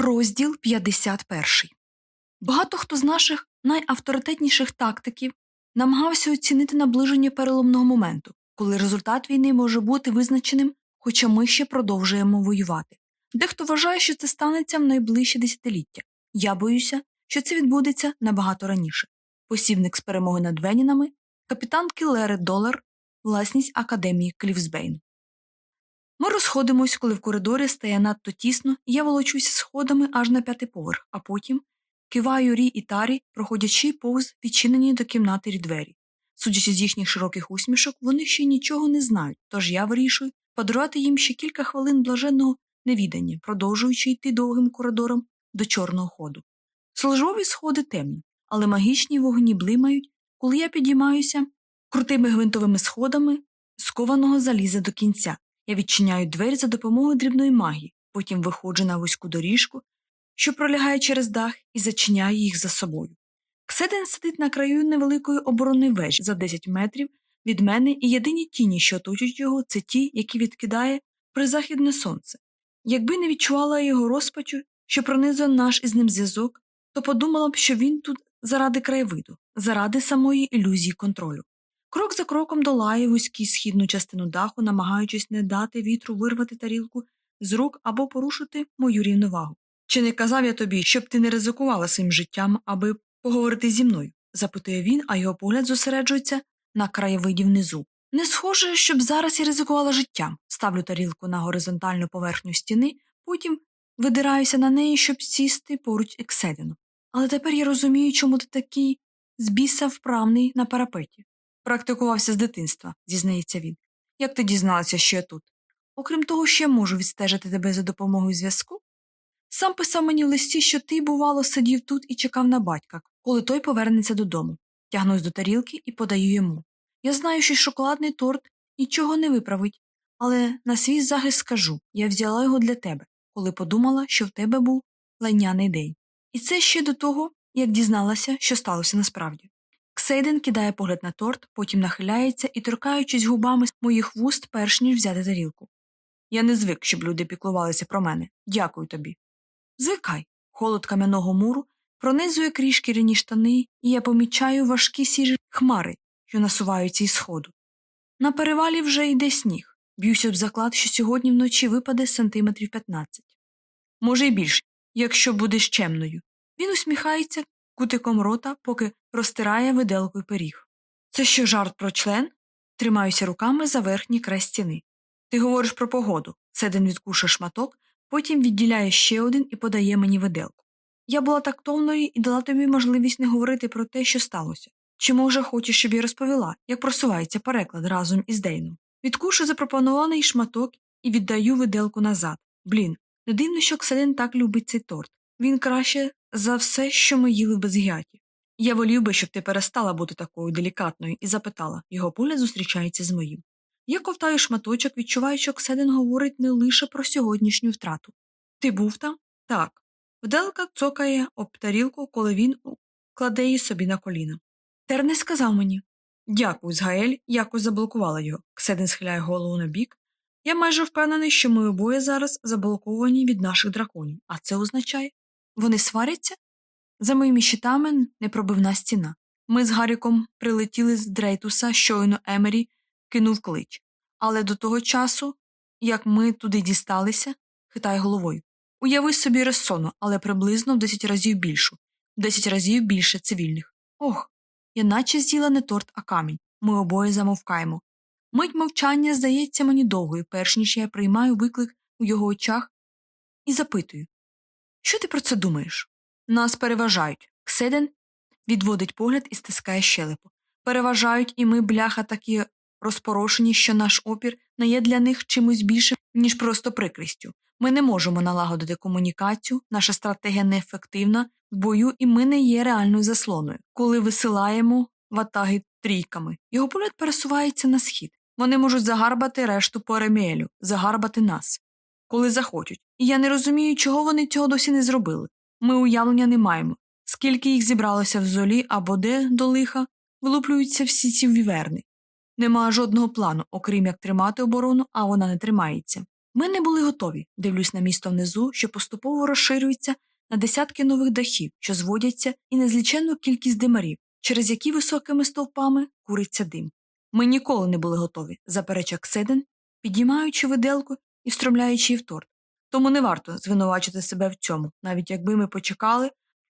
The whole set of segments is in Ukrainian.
Розділ 51 Багато хто з наших найавторитетніших тактиків намагався оцінити наближення переломного моменту, коли результат війни може бути визначеним, хоча ми ще продовжуємо воювати. Дехто вважає, що це станеться в найближче десятиліття. Я боюся, що це відбудеться набагато раніше. Посібник з перемоги над Венінами, капітан Кілери Долар, власність академії Клівсбейн. Ми розходимось, коли в коридорі стає надто тісно, і я волочуся сходами аж на п'ятий поверх, а потім киваю Рі і Тарі, проходячи повз відчинені до кімнати двері. Судячи з їхніх широких усмішок, вони ще нічого не знають, тож я вирішую подарувати їм ще кілька хвилин блаженного невідання, продовжуючи йти довгим коридором до чорного ходу. Службові сходи темні, але магічні вогні блимають, коли я підіймаюся крутими гвинтовими сходами скованого заліза до кінця. Я відчиняю двері за допомогою дрібної магії, потім виходжу на вузьку доріжку, що пролягає через дах, і зачиняю їх за собою. Кседен сидить на краю невеликої оборонної вежі за 10 метрів від мене, і єдині тіні, що оточують його, це ті, які відкидає призахідне сонце. Якби не відчувала його розпачу, що пронизує наш із ним зв'язок, то подумала б, що він тут заради краєвиду, заради самої ілюзії контролю. Крок за кроком долає вузьку східну частину даху, намагаючись не дати вітру вирвати тарілку з рук або порушити мою рівновагу. Чи не казав я тобі, щоб ти не ризикувала своїм життям, аби поговорити зі мною? запитує він, а його погляд зосереджується на краєвиді внизу. Не схоже, щоб зараз я ризикувала життям. Ставлю тарілку на горизонтальну поверхню стіни, потім видираюся на неї, щоб сісти поруч Екседину. Але тепер я розумію, чому ти такий збіса вправний на парапеті. Практикувався з дитинства, зізнається він. Як ти дізналася, що я тут? Окрім того, що я можу відстежити тебе за допомогою зв'язку? Сам писав мені в листі, що ти, бувало, сидів тут і чекав на батька, коли той повернеться додому. Тягнусь до тарілки і подаю йому. Я знаю, що шоколадний торт нічого не виправить, але на свій захист скажу я взяла його для тебе, коли подумала, що в тебе був лайняний день. І це ще до того, як дізналася, що сталося насправді. Ксейден кидає погляд на торт, потім нахиляється і, торкаючись губами моїх вуст, перш ніж взяти тарілку. Я не звик, щоб люди піклувалися про мене. Дякую тобі. Звикай. Холод кам'яного муру пронизує крізь шкіряні штани, і я помічаю важкі сірі хмари, що насуваються із сходу. На перевалі вже йде сніг. Б'юся об заклад, що сьогодні вночі випаде сантиметрів 15. Може, й більше, якщо будеш чемною. Він усміхається кутиком рота, поки розтирає виделкою пиріг. Це що жарт про член? Тримаюся руками за верхній край стіни. Ти говориш про погоду. Седен відкушує шматок, потім відділяє ще один і подає мені виделку. Я була тактовною і дала тобі можливість не говорити про те, що сталося. Чи, може, хочеш, щоб я розповіла, як просувається переклад разом із Дейном? Відкушу запропонований шматок і віддаю виделку назад. Блін, не дивно, що Кселен так любить цей торт. Він краще за все, що ми їли без гяті. Я волів би, щоб ти перестала бути такою делікатною, і запитала його погляд зустрічається з моїм. Я ковтаю шматочок, відчуваю, що Кседен говорить не лише про сьогоднішню втрату. Ти був там? Так. Вделка цокає об тарілку, коли він кладе її собі на коліна. Тер не сказав мені. Дякую, Згаель, якось заблокувала його. Кседен схиляє голову на бік. Я майже впевнений, що ми обоє зараз заблоковані від наших драконів, а це означає вони сваряться? За моїми щитами непробивна стіна. Ми з Гаріком прилетіли з Дрейтуса, щойно Емері кинув клич. Але до того часу, як ми туди дісталися, хитає головою. Уяви собі розсону, але приблизно в десять разів більшу, в десять разів більше цивільних. Ох, я наче з'їла не торт, а камінь. Ми обоє замовкаємо. Мить мовчання здається мені довгою, перш ніж я приймаю виклик у його очах і запитую Що ти про це думаєш? Нас переважають. Кседен відводить погляд і стискає щелепу. Переважають, і ми, бляха, такі розпорошені, що наш опір не є для них чимось більшим, ніж просто прикрістю. Ми не можемо налагодити комунікацію, наша стратегія неефективна в бою, і ми не є реальною заслоною, коли висилаємо ватаги трійками. Його погляд пересувається на схід. Вони можуть загарбати решту Поремелю, загарбати нас, коли захочуть. І я не розумію, чого вони цього досі не зробили. Ми уявлення не маємо. Скільки їх зібралося в золі або де до лиха, вилуплюються всі ці віверни. Нема жодного плану, окрім як тримати оборону, а вона не тримається. Ми не були готові, дивлюсь на місто внизу, що поступово розширюється на десятки нових дахів, що зводяться, і незліченну кількість димарів, через які високими стовпами куриться дим. Ми ніколи не були готові, заперечив Кседен, підіймаючи виделку і встромляючи її в торт. Тому не варто звинувачити себе в цьому, навіть якби ми почекали,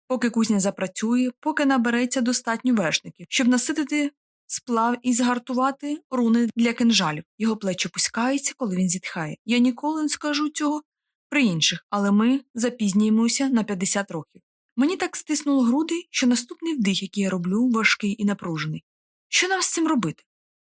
поки кузня запрацює, поки набереться достатньо вершників, щоб наситити сплав і згартувати руни для кинжалів. Його плечі пускаються, коли він зітхає. Я ніколи не скажу цього при інших, але ми запізнюємося на 50 років. Мені так стиснуло груди, що наступний вдих, який я роблю, важкий і напружений. Що нам з цим робити?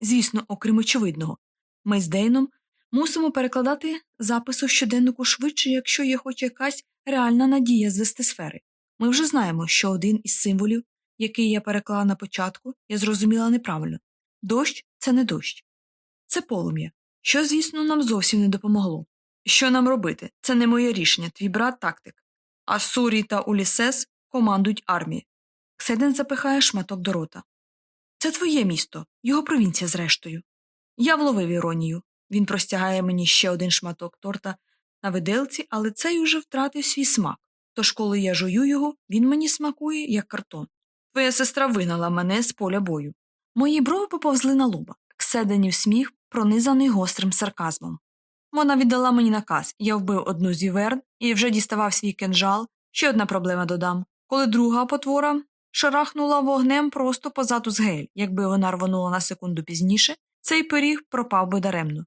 Звісно, окрім очевидного, ми з Дейном мусимо перекладати запис у щоденнику швидше, якщо є хоч якась реальна надія звести сфери. Ми вже знаємо, що один із символів, який я переклала на початку, я зрозуміла неправильно дощ це не дощ, це полум'я, що, звісно, нам зовсім не допомогло. Що нам робити? Це не моє рішення, твій брат тактик. А Сурі та Улісес командують армії. Кседен запихає шматок до рота. Це твоє місто, його провінція, зрештою. Я вловив іронію. Він простягає мені ще один шматок торта на виделці, але цей уже втратив свій смак. Тож, коли я жую його, він мені смакує, як картон. Твоя сестра вигнала мене з поля бою. Мої брови поповзли на лоба. Кседенів сміх, пронизаний гострим сарказмом. Вона віддала мені наказ я вбив одну з віверн і вже діставав свій кинжал. Ще одна проблема додам. Коли друга потвора шарахнула вогнем просто позаду з гель. Якби вона рвонула на секунду пізніше, цей пиріг пропав би даремно.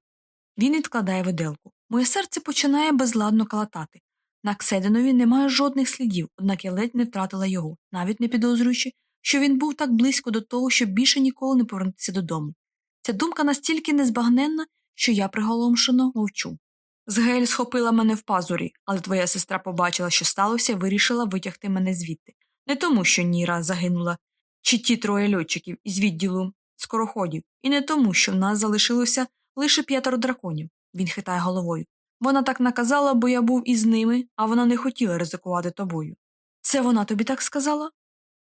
Він відкладає виделку. Моє серце починає безладно калатати. На Кседенові немає жодних слідів, однак я ледь не втратила його, навіть не підозрюючи, що він був так близько до того, щоб більше ніколи не повернутися додому. Ця думка настільки незбагненна, що я приголомшено мовчу. Згель схопила мене в пазурі, але твоя сестра побачила, що сталося, і вирішила витягти мене звідти. Не тому, що Ніра загинула, чи ті троє льотчиків із відділу скороходів, і не тому, що в нас залишилося лише п'ятеро драконів. Він хитає головою. Вона так наказала, бо я був із ними, а вона не хотіла ризикувати тобою. Це вона тобі так сказала?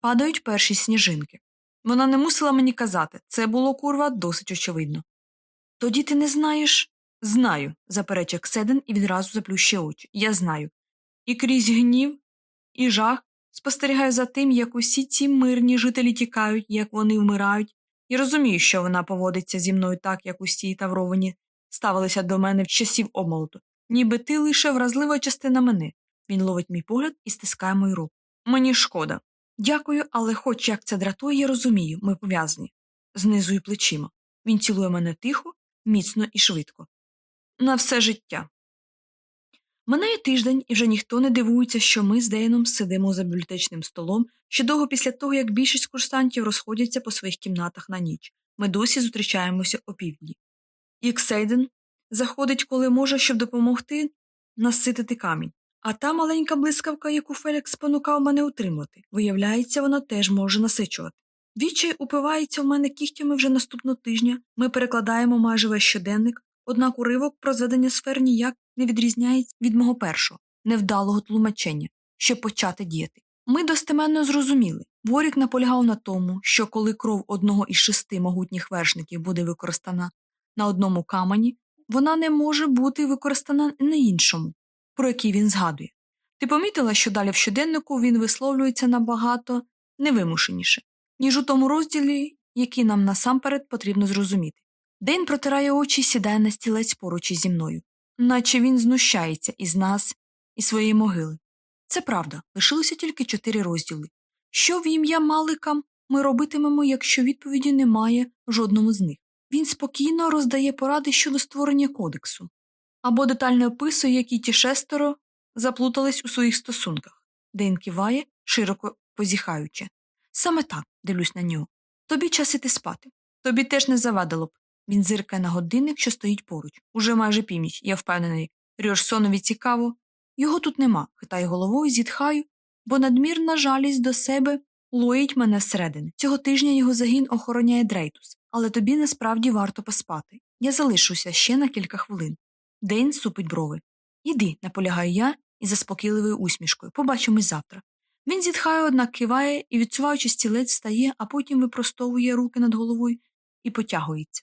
Падають перші сніжинки. Вона не мусила мені казати це було курва досить очевидно. Тоді ти не знаєш? Знаю, заперечив Кседен і відразу заплющує очі. Я знаю. І крізь гнів і жах спостерігаю за тим, як усі ці мирні жителі тікають, як вони вмирають, і розумію, що вона поводиться зі мною так, як усі тавровані ставилися до мене в часів обмолоту. Ніби ти лише вразлива частина мене. Він ловить мій погляд і стискає мою руку. Мені шкода. Дякую, але хоч як це дратує, я розумію, ми пов'язані. Знизую плечима. Він цілує мене тихо, міцно і швидко. На все життя. Минає тиждень, і вже ніхто не дивується, що ми з Дейном сидимо за бібліотечним столом ще довго після того, як більшість курсантів розходяться по своїх кімнатах на ніч. Ми досі зустрічаємося опівдні. Іксейден заходить, коли може, щоб допомогти наситити камінь. А та маленька блискавка, яку Фелікс спонукав мене утримати, виявляється, вона теж може насичувати. Відчай упивається в мене кігтями вже наступного тижня, ми перекладаємо майже весь щоденник, однак уривок про зведення сфер ніяк не відрізняється від мого першого, невдалого тлумачення, щоб почати діяти. Ми достеменно зрозуміли Ворік наполягав на тому, що коли кров одного із шести могутніх вершників буде використана на одному камені, вона не може бути використана на іншому, про який він згадує. Ти помітила, що далі в щоденнику він висловлюється набагато невимушеніше, ніж у тому розділі, який нам насамперед потрібно зрозуміти. Дейн протирає очі сідає на стілець поруч зі мною, наче він знущається із нас і своєї могили. Це правда, лишилося тільки чотири розділи. Що в ім'я Малика ми робитимемо, якщо відповіді немає жодному з них? Він спокійно роздає поради щодо створення кодексу або детально описує, які ті шестеро заплутались у своїх стосунках, Дейн киває, широко позіхаючи. Саме так дивлюсь на нього. Тобі час іти спати. Тобі теж не завадило б. Він зиркає на годинник, що стоїть поруч. Уже майже північ, я впевнений. Ріорсонові цікаво. Його тут нема, хитаю головою, зітхаю, бо надмірна жалість до себе лоїть мене зсередини. Цього тижня його загін охороняє Дрейтус, але тобі насправді варто поспати. Я залишуся ще на кілька хвилин. Дейн супить брови. Іди, наполягаю я із заспокійливою усмішкою. Побачимось завтра. Він зітхає, однак киває і, відсуваючи стілець, встає, а потім випростовує руки над головою і потягується.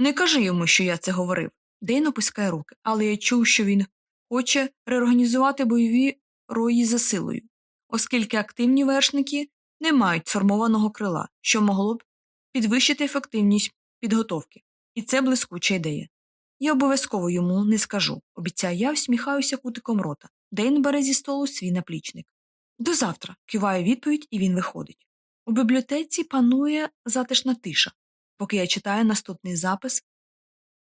Не кажи йому, що я це говорив. Дейн опускає руки, але я чув, що він хоче реорганізувати бойові рої за силою, оскільки активні вершники не мають сформованого крила, що могло б підвищити ефективність підготовки. І це блискуча ідея. Я обов'язково йому не скажу, обіцяю я, всміхаюся кутиком рота. Дейн бере зі столу свій наплічник. До завтра, киваю відповідь, і він виходить. У бібліотеці панує затишна тиша, поки я читаю наступний запис,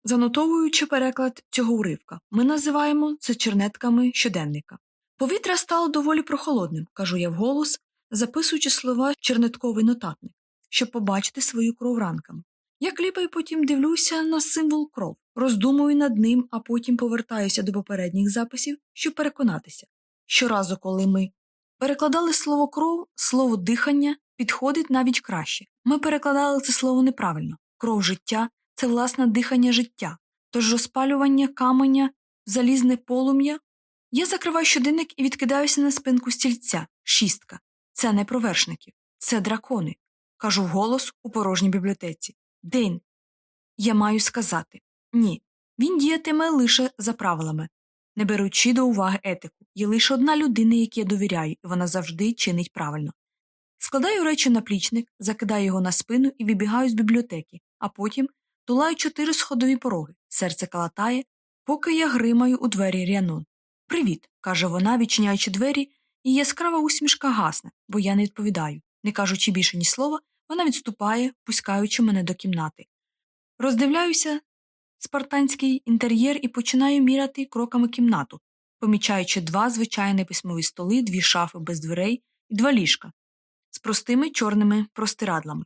занотовуючи переклад цього уривка. Ми називаємо це чернетками щоденника. Повітря стало доволі прохолодним, кажу я вголос, записуючи слова чернетковий нотатник, щоб побачити свою кров ранками. Я кліпаю потім дивлюся на символ кров, роздумую над ним, а потім повертаюся до попередніх записів, щоб переконатися. Щоразу, коли ми перекладали слово кров, слово дихання підходить навіть краще. Ми перекладали це слово неправильно. Кров життя це власне дихання життя, тож розпалювання каменя, залізне полум'я. Я закриваю щоденник і відкидаюся на спинку стільця, шістка. Це не про вершників, це дракони. Кажу вголос у порожній бібліотеці. Дейн, я маю сказати ні. Він діятиме лише за правилами, не беручи до уваги етику. Є лише одна людина, якій я довіряю, і вона завжди чинить правильно. Складаю речі на плічник, закидаю його на спину і вибігаю з бібліотеки, а потім тулаю чотири сходові пороги. Серце калатає, поки я гримаю у двері Ріанон. Привіт, каже вона, відчиняючи двері, і яскрава усмішка гасне, бо я не відповідаю. Не кажучи більше ні слова, вона відступає, пускаючи мене до кімнати. Роздивляюся спартанський інтер'єр і починаю міряти кроками кімнату, помічаючи два звичайні письмові столи, дві шафи без дверей і два ліжка з простими чорними простирадлами,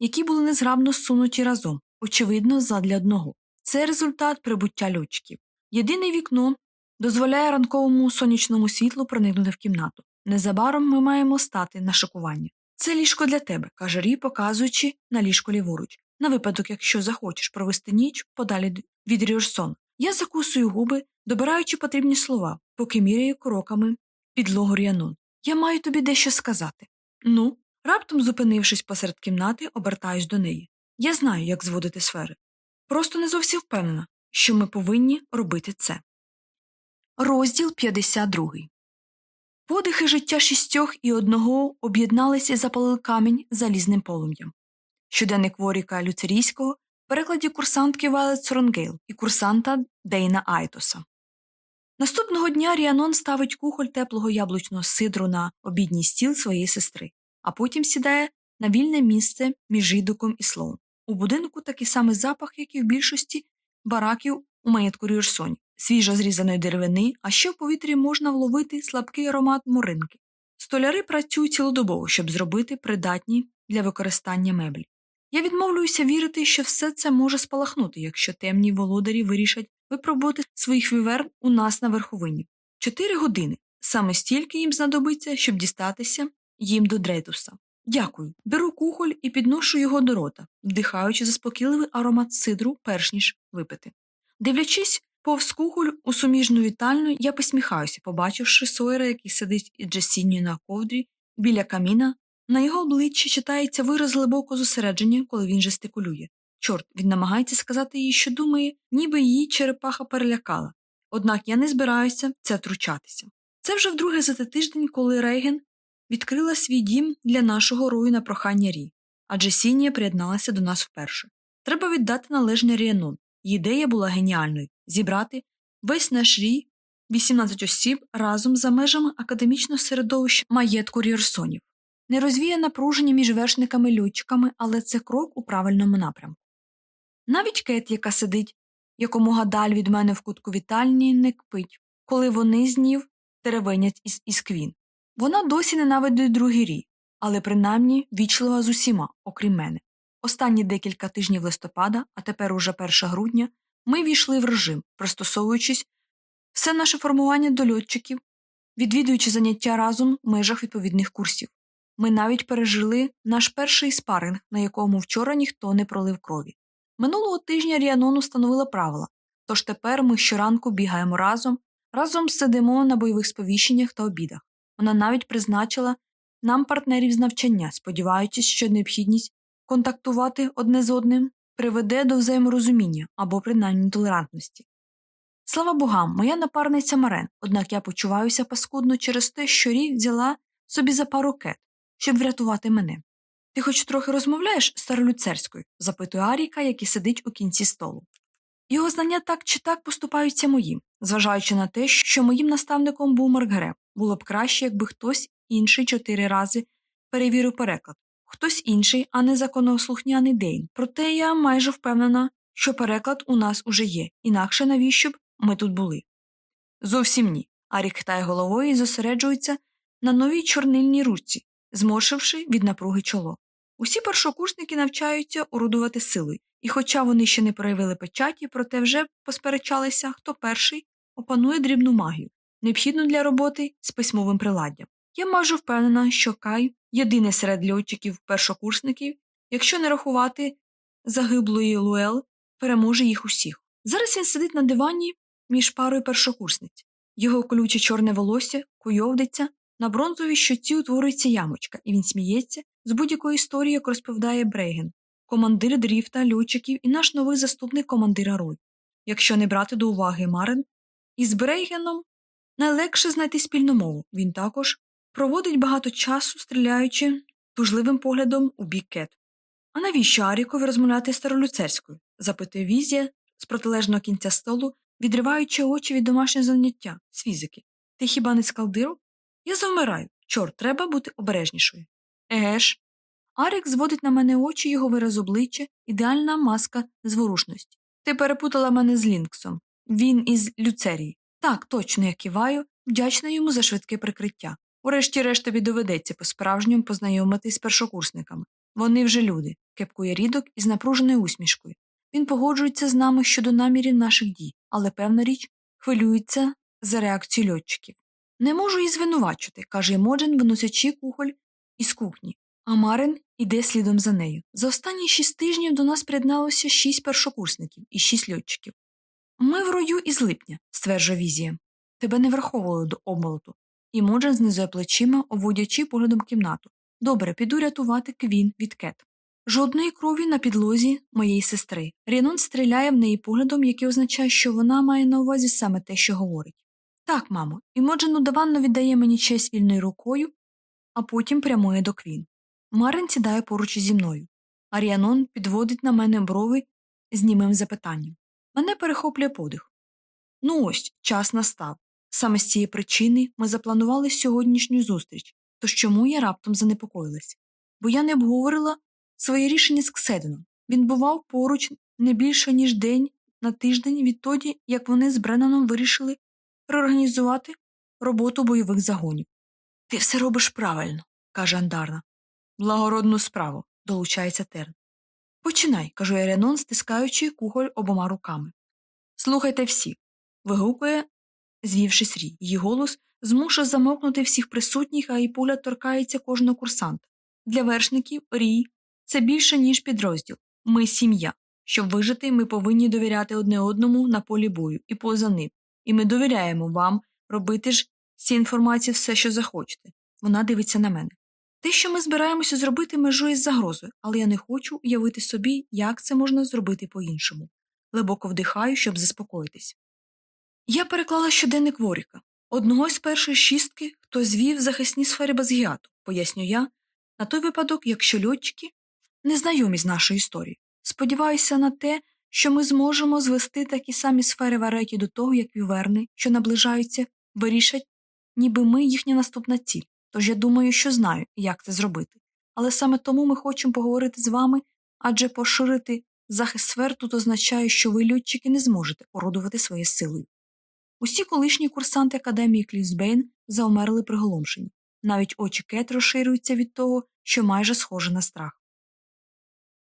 які були незграбно сунуті разом, очевидно, задля одного. Це результат прибуття льотчиків. Єдине вікно дозволяє ранковому сонячному світлу проникнути в кімнату. Незабаром ми маємо стати на шикування. Це ліжко для тебе, каже Рі, показуючи на ліжко ліворуч, на випадок, якщо захочеш провести ніч подалі від Ріорсон. Я закусую губи, добираючи потрібні слова, поки міряю кроками підлогу Ріанон. Я маю тобі дещо сказати. Ну, раптом, зупинившись посеред кімнати, обертаюсь до неї. Я знаю, як зводити сфери. Просто не зовсім впевнена, що ми повинні робити це. Розділ 52 Подихи життя шістьох і одного об'єдналися і запалили камінь залізним полум'ям. Щоденник Воріка Люцерійського в перекладі курсантки Вайлет Соронгейл і курсанта Дейна Айтоса. Наступного дня Ріанон ставить кухоль теплого яблучного сидру на обідній стіл своєї сестри, а потім сідає на вільне місце між жидуком і слоун. У будинку такий самий запах, як і в більшості бараків у маєтку Рюрсоні свіжо зрізаної деревини, а ще в повітрі можна вловити слабкий аромат моринки. Столяри працюють цілодобово, щоб зробити придатні для використання меблі. Я відмовлююся вірити, що все це може спалахнути, якщо темні володарі вирішать випробувати своїх віверн у нас на верховині. Чотири години саме стільки їм знадобиться, щоб дістатися їм до Дрейтуса. Дякую. Беру кухоль і підношу його до рота, вдихаючи заспокійливий аромат сидру, перш ніж випити. Дивлячись Повз кухоль у суміжну вітальню я посміхаюся, побачивши Сойера, який сидить із Джасінню на ковдрі біля каміна. На його обличчі читається вираз глибокого зосередження, коли він жестикулює. Чорт, він намагається сказати їй, що думає, ніби її черепаха перелякала. Однак я не збираюся в це втручатися. Це вже вдруге за тиждень, коли Рейген відкрила свій дім для нашого рою на прохання Рі, а Джесінія приєдналася до нас вперше. Треба віддати належне Ріанон. Її ідея була геніальною зібрати весь наш рій 18 осіб разом за межами академічного середовища маєтку Рірсонів. Не розвіє напруження між вершниками льотчиками, але це крок у правильному напрямку. Навіть Кет, яка сидить якомога далі від мене в кутку вітальні, не кпить, коли вони з нів теревенять із ісквін. Вона досі ненавидить другий рій, але принаймні вічлива з усіма, окрім мене. Останні декілька тижнів листопада, а тепер уже 1 грудня, ми війшли в режим, пристосовуючись все наше формування до льотчиків, відвідуючи заняття разом в межах відповідних курсів. Ми навіть пережили наш перший спаринг, на якому вчора ніхто не пролив крові. Минулого тижня Ріанон установила правила, тож тепер ми щоранку бігаємо разом, разом сидимо на бойових сповіщеннях та обідах. Вона навіть призначила нам партнерів з навчання, сподіваючись, що необхідність контактувати одне з одним приведе до взаєморозуміння або принаймні толерантності. Слава богам, моя напарниця Марен, однак я почуваюся паскудно через те, що Рі взяла собі за пару кет, щоб врятувати мене. Ти хоч трохи розмовляєш старолюцерською? запитує Аріка, який сидить у кінці столу. Його знання так чи так поступаються моїм, зважаючи на те, що моїм наставником був Маркгреб. Було б краще, якби хтось інший чотири рази перевірив переклад, хтось інший, а не законослухняний Дейн. Проте я майже впевнена, що переклад у нас уже є, інакше навіщо б ми тут були. Зовсім ні. Арік хитає головою і зосереджується на новій чорнильній ручці, зморшивши від напруги чоло. Усі першокурсники навчаються орудувати силою, і хоча вони ще не проявили печаті, проте вже посперечалися, хто перший опанує дрібну магію, необхідну для роботи з письмовим приладдям. Я майже впевнена, що Кай єдиний серед льотчиків першокурсників, якщо не рахувати загиблої Луел, переможе їх усіх. Зараз він сидить на дивані між парою першокурсниць. Його колюче чорне волосся куйовдиться, на бронзовій щоці утворюється ямочка, і він сміється з будь-якої історії, як розповідає Брейген, командир дріфта, льотчиків і наш новий заступник командира Рой. Якщо не брати до уваги Марен, із Брейгеном найлегше знайти спільну мову. Він також проводить багато часу, стріляючи тужливим поглядом у бік кет. А навіщо Арікові розмовляти старолюцерською? запитує візія з протилежного кінця столу, відриваючи очі від домашнього заняття з фізики. Ти хіба не скалдиру? Я завмираю. Чорт, треба бути обережнішою. Ж. Арік зводить на мене очі його вираз обличчя, ідеальна маска зворушності. Ти перепутала мене з Лінксом. Він із Люцерії. Так, точно я киваю, вдячна йому за швидке прикриття. Урешті-решт тобі доведеться по справжньому познайомитись з першокурсниками. Вони вже люди, кепкує рідок із напруженою усмішкою. Він погоджується з нами щодо намірів наших дій, але певна річ хвилюється за реакцію льотчиків. Не можу її звинувачити, каже Емоджен, виносячи кухоль із кухні. А Марин іде слідом за нею. За останні шість тижнів до нас приєдналося шість першокурсників і шість льотчиків. Ми в рою із липня, стверджує візія. Тебе не враховували до обмолоту. І Моджен знизує плечима, обводячи поглядом кімнату. Добре, піду рятувати квін від кет. Жодної крові на підлозі моєї сестри. Рінон стріляє в неї поглядом, який означає, що вона має на увазі саме те, що говорить. Так, мамо, і Моджен удаванно віддає мені честь вільною рукою, а потім прямує до квін. Марин сідає поруч зі мною. Аріанон підводить на мене брови з німим запитанням. Мене перехоплює подих. Ну ось, час настав. Саме з цієї причини ми запланували сьогоднішню зустріч, тож чому я раптом занепокоїлась? Бо я не обговорила своє рішення з Кседеном. Він бував поруч не більше, ніж день на тиждень відтоді, як вони з Бренаном вирішили реорганізувати роботу бойових загонів. Ти все робиш правильно, каже Андарна. Благородну справу, долучається Терн. Починай, кажу я стискаючи кухоль обома руками. Слухайте всі. вигукує, звівшись рі. Її голос змушує замовкнути всіх присутніх, а її пуля торкається кожного курсанта. Для вершників рій це більше, ніж підрозділ. Ми сім'я. Щоб вижити, ми повинні довіряти одне одному на полі бою і поза ним. І ми довіряємо вам робити ж цієї інформації все, що захочете. Вона дивиться на мене. Те, що ми збираємося зробити, межує з загрозою, але я не хочу уявити собі, як це можна зробити по-іншому. Глибоко вдихаю, щоб заспокоїтись. Я переклала щоденник Воріка, одного з першої шістки, хто звів захисні сфери Базгіату, поясню я, на той випадок, якщо льотчики не знайомі з нашою історією. Сподіваюся на те, що ми зможемо звести такі самі сфери в ареті до того, як віверни, що наближаються, вирішать, ніби ми їхня наступна ціль. Тож я думаю, що знаю, як це зробити. Але саме тому ми хочемо поговорити з вами, адже поширити захист сфер тут означає, що ви, льотчики, не зможете орудувати своєю силою. Усі колишні курсанти академії Клівсбейн заумерли приголомшені. Навіть очі Кет розширюються від того, що майже схоже на страх.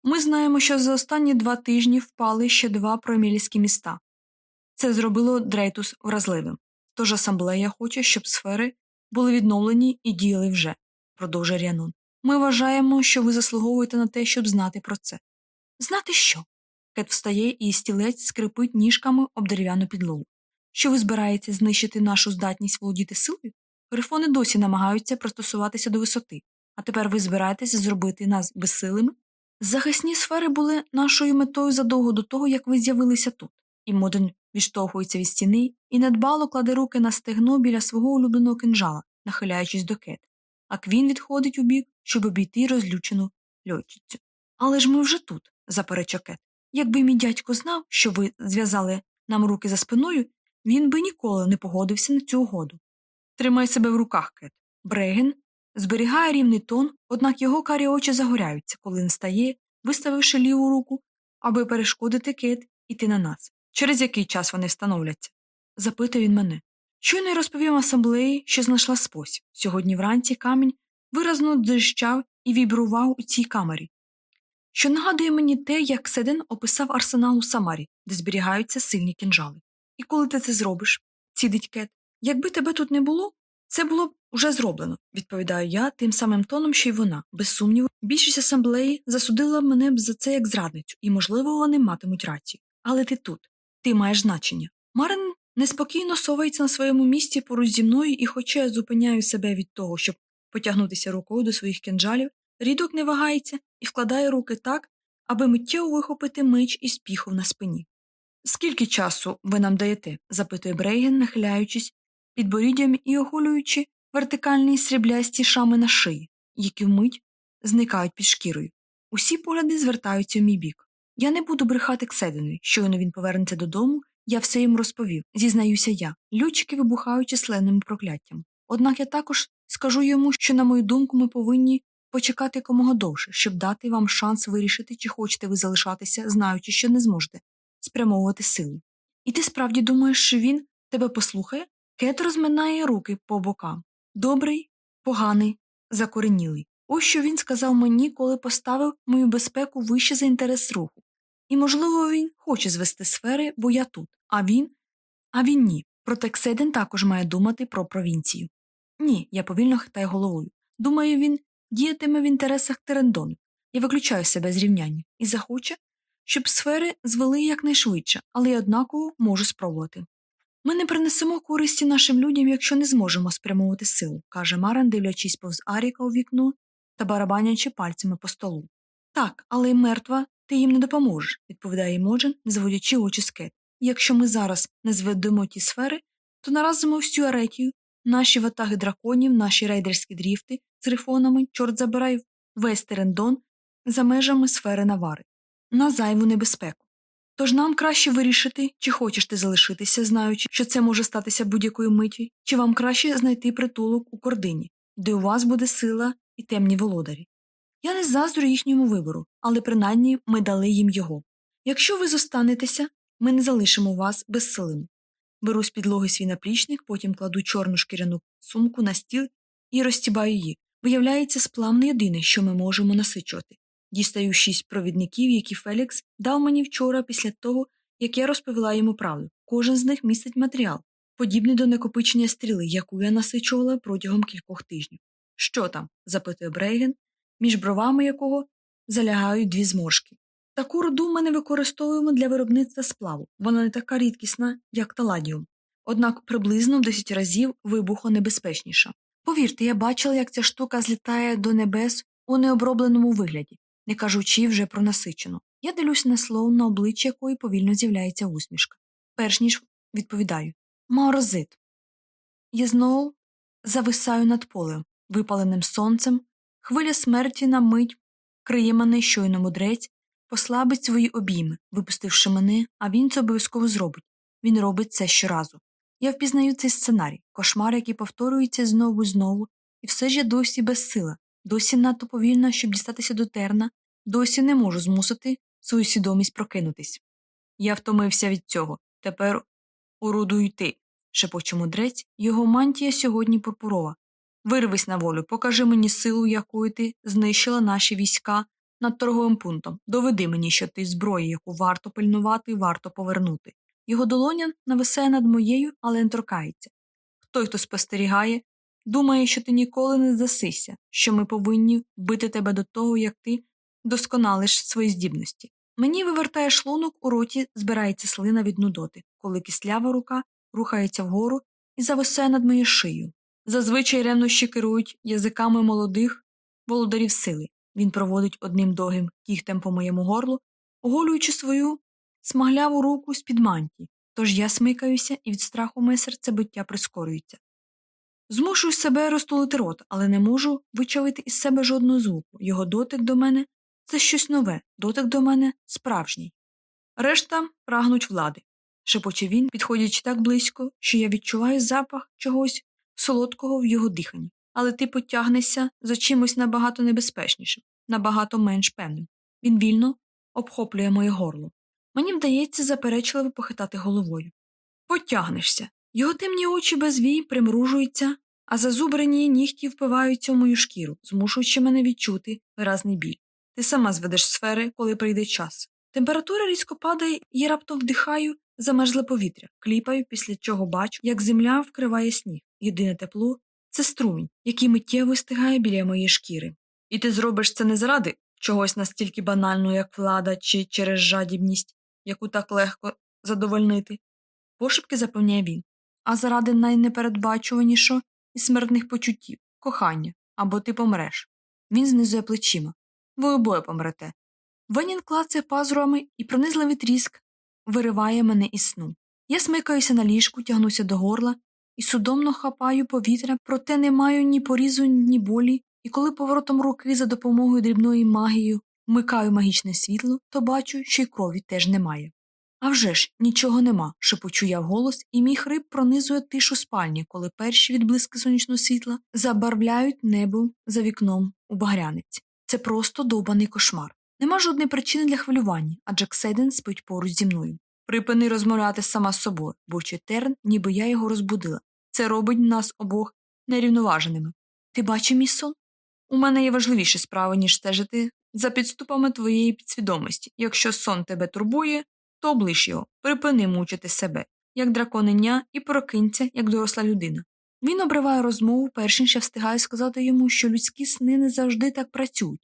Ми знаємо, що за останні два тижні впали ще два промілівські міста. Це зробило Дрейтус вразливим. Тож асамблея хоче, щоб сфери були відновлені і діяли вже, продовжує Ріанон. Ми вважаємо, що ви заслуговуєте на те, щоб знати про це. Знати що? Кет встає і стілець скрипить ніжками об дерев'яну підлогу. Що ви збираєте знищити нашу здатність володіти силою? Грифони досі намагаються пристосуватися до висоти, а тепер ви збираєтеся зробити нас безсилими? Захисні сфери були нашою метою задовго до того, як ви з'явилися тут. І Моден відштовхується від стіни і недбало кладе руки на стегно біля свого улюбленого кинжала, нахиляючись до кет, а Квін відходить у бік, щоб обійти розлючену льотчицю. Але ж ми вже тут, запереча Кет. Якби мій дядько знав, що ви зв'язали нам руки за спиною, він би ніколи не погодився на цю угоду. Тримай себе в руках, Кет. Бреген зберігає рівний тон, однак його карі очі загоряються, коли він стає, виставивши ліву руку, аби перешкодити Кет іти на нас. Через який час вони встановляться? Запитує він мене. Щойно й розповів асамблеї, що знайшла спосіб. Сьогодні вранці камінь виразно дзищав і вібрував у цій камері, що нагадує мені те, як Седен описав арсенал у Самарі, де зберігаються сильні кінжали. І коли ти це зробиш, цідить Кет, якби тебе тут не було, це було б уже зроблено, відповідаю я тим самим тоном, що й вона. Без сумніву, більшість асамблеї засудила мене б за це як зрадницю, і, можливо, вони матимуть рацію. Але ти тут, ти маєш значення. Марин неспокійно совається на своєму місці поруч зі мною, і, хоча я зупиняю себе від того, щоб потягнутися рукою до своїх кинджалів, рідок не вагається і вкладає руки так, аби миттєво вихопити меч із піхов на спині. Скільки часу ви нам даєте? запитує Брейген, нахиляючись під боріддям і оголюючи вертикальні сріблясті шами на шиї, які вмить зникають під шкірою. Усі погляди звертаються в мій бік. Я не буду брехати Кседенові, щойно він повернеться додому, я все їм розповів, зізнаюся я, льотчики вибухають численними прокляттями. Однак я також скажу йому, що, на мою думку, ми повинні почекати якомога довше, щоб дати вам шанс вирішити, чи хочете ви залишатися, знаючи, що не зможете спрямовувати силу. І ти справді думаєш, що він тебе послухає? Кет розминає руки по бокам. Добрий, поганий, закоренілий. Ось що він сказав мені, коли поставив мою безпеку вище за інтерес руху. І, можливо, він хоче звести сфери, бо я тут, а він. А він ні. Проте Кседен також має думати про провінцію. Ні, я повільно хитаю головою. Думаю, він діятиме в інтересах Терендону. Я виключаю себе з рівняння і захоче, щоб сфери звели якнайшвидше, але я однаково можу спробувати. Ми не принесемо користі нашим людям, якщо не зможемо спрямовувати силу, каже Маран, дивлячись повз Аріка у вікно та барабанячи пальцями по столу. Так, але й мертва ти їм не допоможеш, відповідає Імоджен, не зводячи очі з кет. Якщо ми зараз не зведемо ті сфери, то наразимо всю аретію, наші ватаги драконів, наші рейдерські дріфти з грифонами, чорт забирай весь терендон за межами сфери навари, на зайву небезпеку. Тож нам краще вирішити, чи хочеш ти залишитися, знаючи, що це може статися будь-якої миті, чи вам краще знайти притулок у кордині, де у вас буде сила і темні володарі. Я не заздрю їхньому вибору, але принаймні ми дали їм його. Якщо ви зостанетеся, ми не залишимо вас безсилим. Беру з підлоги свій наплічник, потім кладу чорну шкіряну сумку на стіл і розтібаю її. Виявляється, сплав не єдине, що ми можемо насичувати. Дістаю шість провідників, які Фелікс дав мені вчора після того, як я розповіла йому правду. Кожен з них містить матеріал, подібний до накопичення стріли, яку я насичувала протягом кількох тижнів. Що там? запитує Брейген, між бровами якого залягають дві зморшки. Таку руду ми не використовуємо для виробництва сплаву, вона не така рідкісна, як таладіум, однак приблизно в 10 разів вибухонебезпечніша. Повірте, я бачила, як ця штука злітає до небес у необробленому вигляді, не кажучи вже про насичену. Я дивлюсь на Слоун, на обличчя якої повільно з'являється усмішка. Перш ніж відповідаю Маорозит. Я знову зависаю над полем, випаленим сонцем, хвиля смерті на мить криє мене щойно мудрець, послабить свої обійми, випустивши мене, а він це обов'язково зробить. Він робить це щоразу. Я впізнаю цей сценарій, кошмар, який повторюється знову і знову, і все ж я досі безсила, досі надто повільна, щоб дістатися до терна, досі не можу змусити свою свідомість прокинутись. Я втомився від цього. Тепер орудуй ти, шепоче мудрець, його мантія сьогодні пурпурова. Вирвись на волю, покажи мені силу, якою ти знищила наші війська над торговим пунктом. Доведи мені, що ти зброя, яку варто пильнувати і варто повернути. Його долоня нависає над моєю, але не торкається. Той, хто спостерігає, думає, що ти ніколи не здасися, що ми повинні вбити тебе до того, як ти досконалиш свої здібності. Мені вивертає шлунок, у роті збирається слина від нудоти, коли кислява рука рухається вгору і зависає над моєю шиєю. Зазвичай ревнощі керують язиками молодих володарів сили. Він проводить одним довгим кігтем по моєму горлу, оголюючи свою смагляву руку з-під мантії, тож я смикаюся і від страху моє серцебиття прискорюється. Змушую себе розтулити рот, але не можу вичавити із себе жодного звуку. Його дотик до мене це щось нове, дотик до мене справжній. Решта прагнуть влади, шепоче він, підходячи так близько, що я відчуваю запах чогось солодкого в його диханні. Але ти потягнешся за чимось набагато небезпечнішим, набагато менш певним. Він вільно обхоплює моє горло. Мені вдається заперечливо похитати головою. Потягнешся. Його темні очі без вій примружуються, а зазубрені нігті впиваються в мою шкіру, змушуючи мене відчути виразний біль. Ти сама зведеш сфери, коли прийде час. Температура різко падає, і я раптом вдихаю замерзле повітря, кліпаю, після чого бачу, як земля вкриває сніг. Єдине тепло це струмінь, який миттєво стигає біля моєї шкіри. І ти зробиш це не заради чогось настільки банального, як влада, чи через жадібність, яку так легко задовольнити. Пошепки запевняє він, а заради найнепередбачуванішого із смертних почуттів кохання, або ти помреш. Він знизує плечима. Ви обоє помрете. Венін клацає пазурами і пронизливий тріск вириває мене із сну. Я смикаюся на ліжку, тягнуся до горла і судомно хапаю повітря, проте не маю ні порізу, ні болі, і коли поворотом руки за допомогою дрібної магії вмикаю магічне світло, то бачу, що й крові теж немає. А вже ж, нічого нема, шепочу я вголос, і мій хрип пронизує тишу спальні, коли перші відблиски сонячного світла забарвляють небо за вікном у багрянець. Це просто довбаний кошмар. Нема жодної причини для хвилювання, а Джек Сейден спить поруч зі мною. Припини розмовляти сама з собою, бо терн, ніби я його розбудила. Це робить нас обох нерівноваженими. Ти бачив мій сон? У мене є важливіші справи, ніж стежити за підступами твоєї підсвідомості. Якщо сон тебе турбує, то облиш його, припини мучити себе, як драконеня, і прокинься, як доросла людина. Він обриває розмову, перш ніж я встигаю сказати йому, що людські сни не завжди так працюють,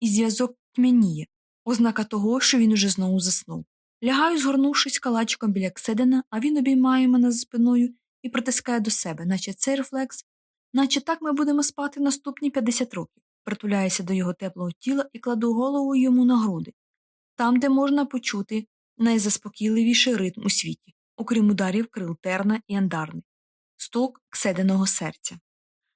і зв'язок тьмяніє, ознака того, що він уже знову заснув. Лягаю, згорнувшись калачиком біля Кседена, а він обіймає мене за спиною і притискає до себе, наче цей рефлекс, наче так ми будемо спати наступні 50 років. Притуляюся до його теплого тіла і кладу голову йому на груди, там, де можна почути найзаспокійливіший ритм у світі, окрім ударів крил терна і андарни, стук кседеного серця.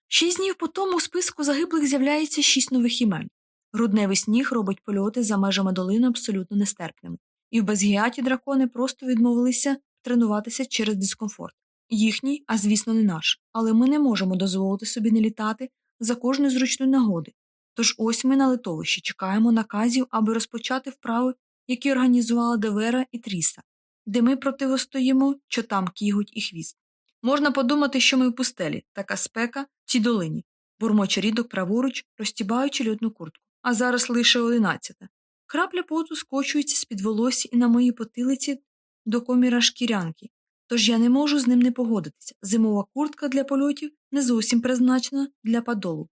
Шість днів по тому у списку загиблих з'являється шість нових імен. Грудневий сніг робить польоти за межами долини абсолютно нестерпними, і в Безгіаті дракони просто відмовилися тренуватися через дискомфорт. Їхній, а звісно, не наш, але ми не можемо дозволити собі не літати за кожної зручної нагоди. Тож ось ми на литовищі чекаємо наказів, аби розпочати вправи, які організувала Девера і Тріса, де ми противостоїмо чотам кігуть і хвіст. Можна подумати, що ми в пустелі, така спека в цій долині, бурмоче рідок праворуч, розтібаючи льотну куртку. А зараз лише одинадцята. Крапля поту скочується з під волосся і на моїй потилиці до коміра шкірянки, тож я не можу з ним не погодитися. Зимова куртка для польотів не зовсім призначена для падолу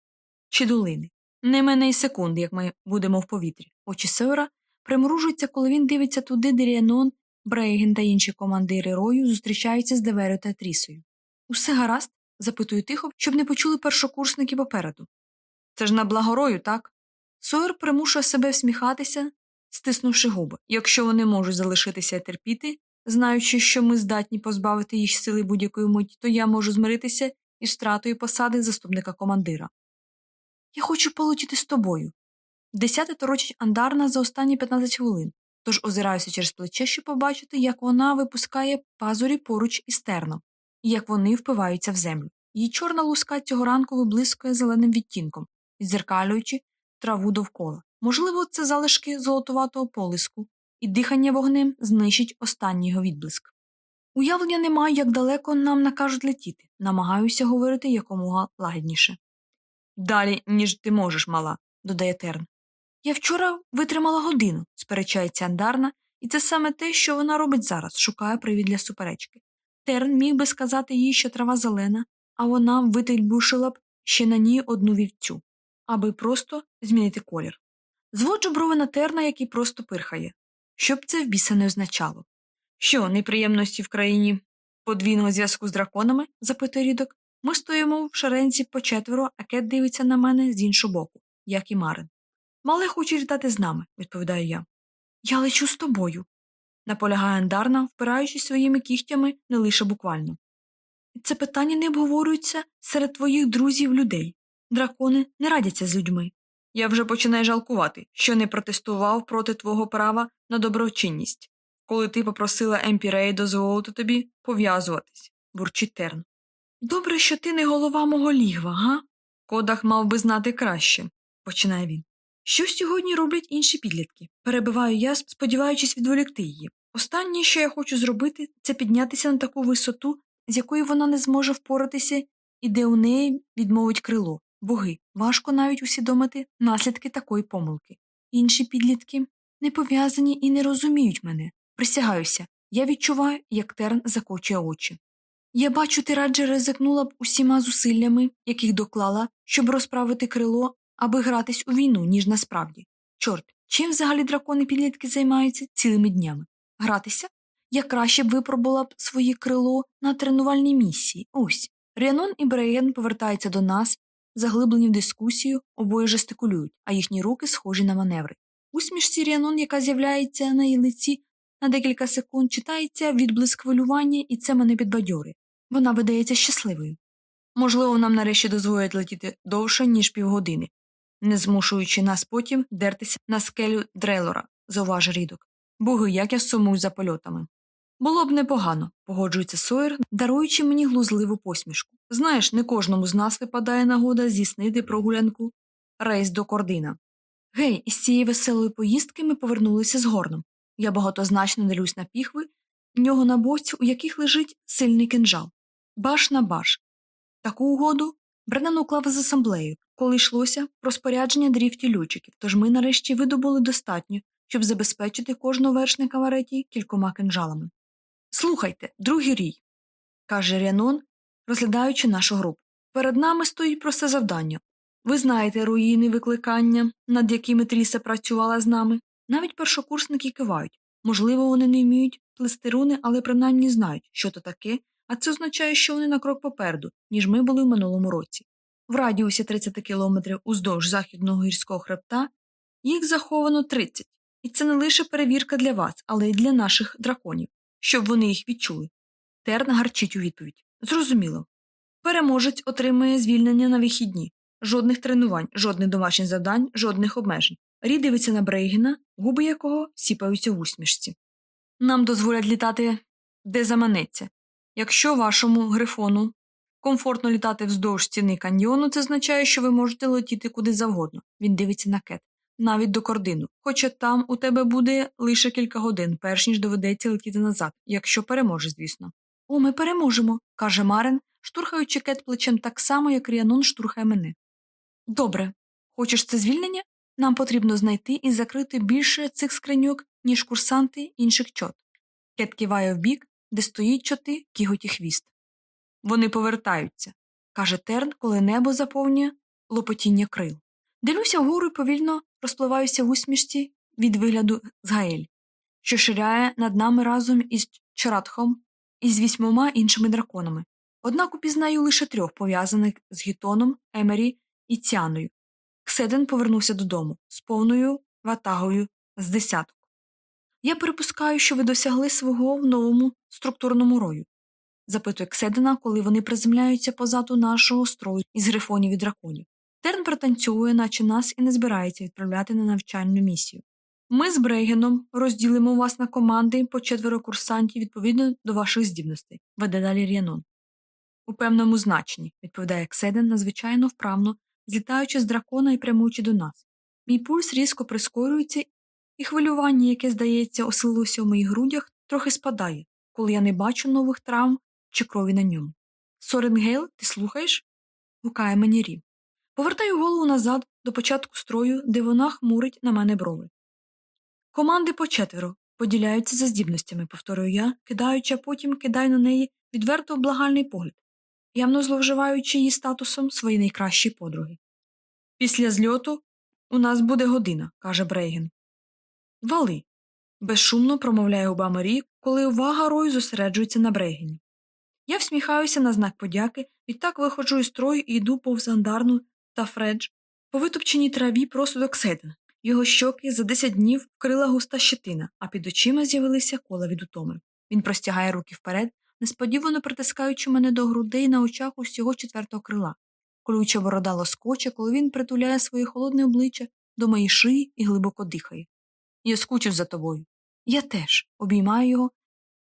чи долини. Не мене й секунди, як ми будемо в повітрі. Очі Сеора примружуються, коли він дивиться туди, де Ріанон, Брейген та інші командири рою зустрічаються з Деверою та Трісою. Усе гаразд? запитую тихо, щоб не почули першокурсники попереду. Це ж на благорою, так? Сойер примушує себе всміхатися, стиснувши губи. Якщо вони можуть залишитися терпіти, знаючи, що ми здатні позбавити їх сили будь-якої миті, то я можу змиритися із втратою посади заступника командира. Я хочу полетіти з тобою. Десяте торочить андарна за останні 15 хвилин, тож озираюся через плече, щоб побачити, як вона випускає пазурі поруч із терном, і як вони впиваються в землю. Її чорна луска цього ранку виблискує зеленим відтінком, відзеркалюючи траву довкола. Можливо, це залишки золотуватого полиску, і дихання вогнем знищить останній його відблиск. Уявлення не маю, як далеко нам накажуть летіти, намагаюся говорити якомога лагідніше. Далі, ніж ти можеш, мала, додає Терн. Я вчора витримала годину, сперечається Андарна, і це саме те, що вона робить зараз, шукає привід для суперечки. Терн міг би сказати їй, що трава зелена, а вона витильбушила б ще на ній одну вівцю, аби просто змінити колір. Зводжу брови на терна, який просто пирхає. Що б це в біса не означало? Що, неприємності в країні подвійного зв'язку з драконами? запитує рідок. Ми стоїмо в шаренці по четверо, а кет дивиться на мене з іншого боку, як і Марин. Мале хоче літати з нами, відповідаю я. Я лечу з тобою, наполягає Андарна, впираючись своїми кігтями не лише буквально. Це питання не обговорюється серед твоїх друзів людей. Дракони не радяться з людьми. Я вже починаю жалкувати, що не протестував проти твого права на доброчинність, коли ти попросила Емпірей дозволити тобі пов'язуватись, бурчить Терн. Добре, що ти не голова мого лігва, га? Кодах мав би знати краще, починає він. Що сьогодні роблять інші підлітки? Перебиваю я, сподіваючись відволікти її. Останнє, що я хочу зробити, це піднятися на таку висоту, з якої вона не зможе впоратися, і де у неї відмовить крило. Боги, важко навіть усвідомити наслідки такої помилки. Інші підлітки не пов'язані і не розуміють мене. Присягаюся, я відчуваю, як терн закочує очі. Я бачу, ти радше ризикнула б усіма зусиллями, яких доклала, щоб розправити крило, аби гратись у війну, ніж насправді. Чорт, чим взагалі дракони підлітки займаються цілими днями? Гратися? Я краще б випробувала б своє крило на тренувальній місії. Ось. Ріанон і Брейген повертаються до нас, заглиблені в дискусію, обоє жестикулюють, а їхні руки схожі на маневри. Усмішці Ріанон, яка з'являється на її лиці на декілька секунд, читається відблиск хвилювання, і це мене підбадьорить. Вона видається щасливою. Можливо, нам нарешті дозволять летіти довше, ніж півгодини, не змушуючи нас потім дертися на скелю Дрелора, зауважив рідок. Боги, як я сумую за польотами. Було б непогано, погоджується Сойер, даруючи мені глузливу посмішку. Знаєш, не кожному з нас випадає нагода здійснити прогулянку рейс до кордина. Гей, із цієї веселої поїздки ми повернулися з горном. Я багатозначно дивлюсь на піхви, в нього на боці, у яких лежить сильний кинжал. Баш на баш. Таку угоду Бреннан уклав з асамблею, коли йшлося про спорядження дріфті льотчиків, тож ми нарешті видобули достатньо, щоб забезпечити кожного вершника вареті кількома кинжалами. Слухайте, другий рій, каже Рянон, розглядаючи нашу групу. Перед нами стоїть просте завдання. Ви знаєте руїни викликання, над якими Тріса працювала з нами. Навіть першокурсники кивають. Можливо, вони не вміють плести руни, але принаймні знають, що то таке, а це означає, що вони на крок попереду, ніж ми були в минулому році. В радіусі 30 кілометрів уздовж західного гірського хребта їх заховано 30. І це не лише перевірка для вас, але й для наших драконів, щоб вони їх відчули. Терн гарчить у відповідь. Зрозуміло. Переможець отримує звільнення на вихідні, жодних тренувань, жодних домашніх завдань, жодних обмежень. Рі дивиться на Брейгена, губи якого сіпаються в усмішці. Нам дозволять літати де заманеться. Якщо вашому грифону комфортно літати вздовж стіни каньйону, це означає, що ви можете летіти куди завгодно. Він дивиться на кет, навіть до кордину. Хоча там у тебе буде лише кілька годин, перш ніж доведеться летіти назад, якщо переможе, звісно. О, ми переможемо, каже Марин, штурхаючи кет плечем так само, як Ріанон штурхає мене. Добре. Хочеш це звільнення? Нам потрібно знайти і закрити більше цих скриньок, ніж курсанти інших чот. Кет киває в бік, де стоїть чоти кіготі хвіст. Вони повертаються, каже Терн, коли небо заповнює лопотіння крил. Дивлюся вгору і повільно розпливаюся в усмішці від вигляду з Гаель, що ширяє над нами разом із Чаратхом і з вісьмома іншими драконами. Однак упізнаю лише трьох пов'язаних з Гітоном, Емері і Цяною. Кседен повернувся додому з повною ватагою з десяток. Я припускаю, що ви досягли свого в новому структурному рою, запитує Кседена, коли вони приземляються позаду нашого строю із грифонів і драконів. Терн пританцьовує, наче нас і не збирається відправляти на навчальну місію. Ми з Брейгеном розділимо вас на команди по четверо курсантів відповідно до ваших здібностей, веде далі Ріанон. У певному значенні, відповідає Кседен, надзвичайно вправно, злітаючи з дракона і прямуючи до нас. Мій пульс різко прискорюється, і хвилювання, яке, здається, оселилося у моїх грудях, трохи спадає, коли я не бачу нових травм чи крові на ньому. Соренгейл, ти слухаєш? гукає мені Рі. Повертаю голову назад до початку строю, де вона хмурить на мене брови. Команди по четверо поділяються за здібностями, повторюю я, кидаючи, а потім кидаю на неї відверто благальний погляд, явно зловживаючи її статусом своєї найкращої подруги. Після зльоту у нас буде година, каже Брейген. Вали. безшумно промовляє губами Рі, коли увага рою зосереджується на Брейгені. Я всміхаюся на знак подяки, відтак виходжу із строю і йду повз андарну та Фредж по витопченій траві просто до Кседена. Його щоки за 10 днів вкрила густа щетина, а під очима з'явилися кола від утоми. Він простягає руки вперед, несподівано притискаючи мене до грудей на очах усього четвертого крила. Колюча борода лоскоче, коли він притуляє своє холодне обличчя до моєї шиї і глибоко дихає. Я скучив за тобою. Я теж обіймаю його,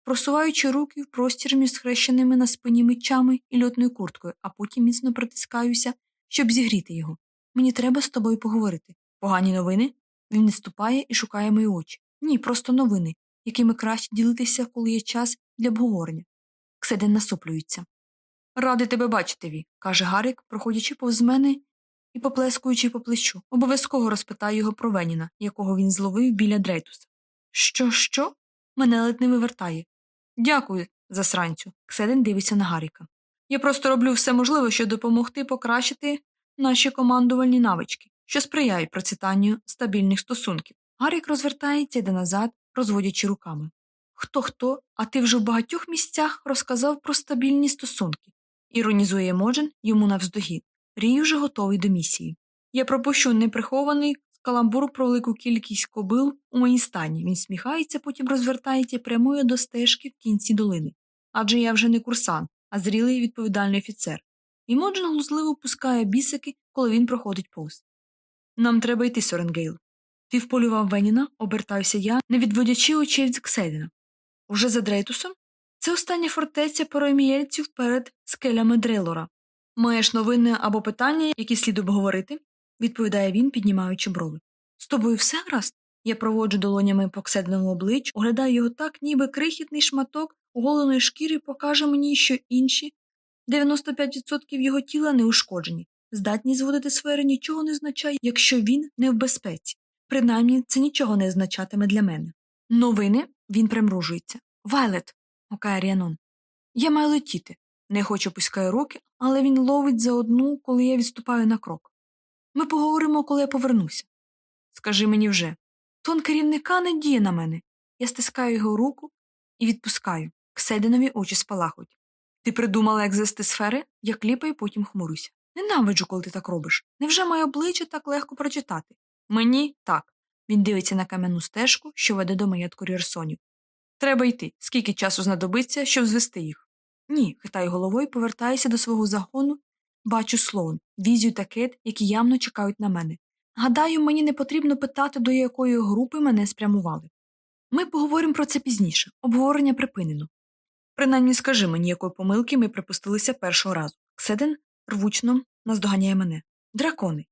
просуваючи руки в простір між схрещеними на спині мечами і льотною курткою, а потім міцно притискаюся, щоб зігріти його. Мені треба з тобою поговорити. Погані новини? Він ступає і шукає мої очі. Ні, просто новини, якими краще ділитися, коли є час для обговорення. Кседен насуплюється. Радий тебе бачити, Ві, каже Гарик, проходячи повз мене і поплескуючи по плечу. Обов'язково розпитаю його про Веніна, якого він зловив біля Дрейтуса. Що, що? Мене ледь не вивертає. Дякую, засранцю. Кседен дивиться на Гаріка. Я просто роблю все можливе, щоб допомогти покращити наші командувальні навички, що сприяють процвітанню стабільних стосунків. Гарік розвертається йде назад, розводячи руками. Хто хто, а ти вже в багатьох місцях розказав про стабільні стосунки. Іронізує Моджен йому навздогін. Рій уже готовий до місії. Я пропущу неприхований каламбур про велику кількість кобил у моїй стайні. Він сміхається, потім розвертається і прямує до стежки в кінці долини. Адже я вже не курсант, а зрілий відповідальний офіцер. Імоджен глузливо пускає бісики, коли він проходить повз. Нам треба йти, Соренгейл. Вполював Веніна, обертаюся я, не відводячи очей від Кседина. Уже за Дрейтусом? Це остання фортеця поромієльців перед скелями Дралора. Маєш новини або питання, які слід обговорити? відповідає він, піднімаючи брови. З тобою все гаразд? Я проводжу долонями по кседному обличчю, оглядаю його так, ніби крихітний шматок оголеної шкіри покаже мені, що інші 95% його тіла не ушкоджені. Здатність зводити сфери нічого не означає, якщо він не в безпеці. Принаймні, це нічого не означатиме для мене. Новини він примружується. Вайлет, гукає Ріанон. Я маю летіти. Не хочу пускаю руки, але він ловить за одну, коли я відступаю на крок. Ми поговоримо, коли я повернуся. Скажи мені вже. Тон керівника не діє на мене. Я стискаю його руку і відпускаю. Ксединові очі спалахують. Ти придумала, як звести сфери? Я кліпаю, потім хмурюся. Ненавиджу, коли ти так робиш. Невже моє обличчя так легко прочитати? Мені так. Він дивиться на кам'яну стежку, що веде до маєтку Рірсонів. Треба йти. Скільки часу знадобиться, щоб звести їх? Ні, хитаю головою, повертаюся до свого загону, бачу слон, візію та кит, які явно чекають на мене. Гадаю, мені не потрібно питати, до якої групи мене спрямували. Ми поговоримо про це пізніше. Обговорення припинено. Принаймні скажи мені, якої помилки ми припустилися першого разу. Кседен рвучно наздоганяє мене. Дракони.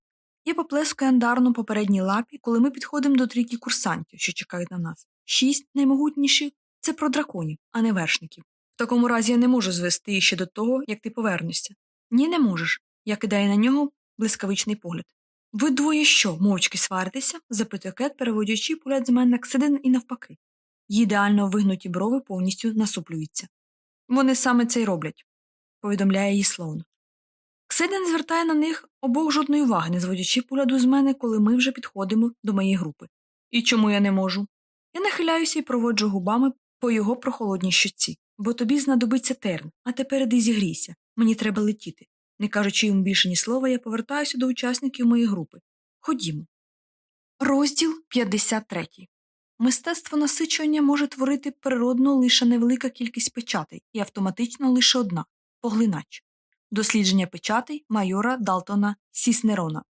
Я поплескаю андарну попередній лапі, коли ми підходимо до трійки курсантів, що чекають на нас. Шість наймогутніші це про драконів, а не вершників. В такому разі я не можу звести їх ще до того, як ти повернешся. Ні, не можеш. Я кидаю на нього блискавичний погляд. Ви двоє що, мовчки сваритеся? запитує кет, переводячи погляд з мене на Кседен і навпаки. Її ідеально вигнуті брови повністю насуплюються. Вони саме це й роблять, повідомляє її Слоун. Кседен звертає на них обох жодної уваги, не зводячи погляду з мене, коли ми вже підходимо до моєї групи. І чому я не можу? Я нахиляюся і проводжу губами по його прохолодній щоці, бо тобі знадобиться терн, а тепер іди зігрійся. Мені треба летіти. Не кажучи йому більше ні слова, я повертаюся до учасників моєї групи. Ходімо. Розділ 53 Мистецтво насичування може творити природно лише невелика кількість печатей і автоматично лише одна поглинач. Дослідження печатей майора Далтона Сіснерона.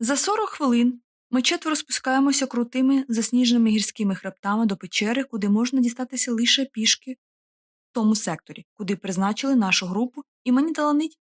За 40 хвилин ми четверо спускаємося крутими засніженими гірськими хребтами до печери, куди можна дістатися лише пішки в тому секторі, куди призначили нашу групу, і мені таланить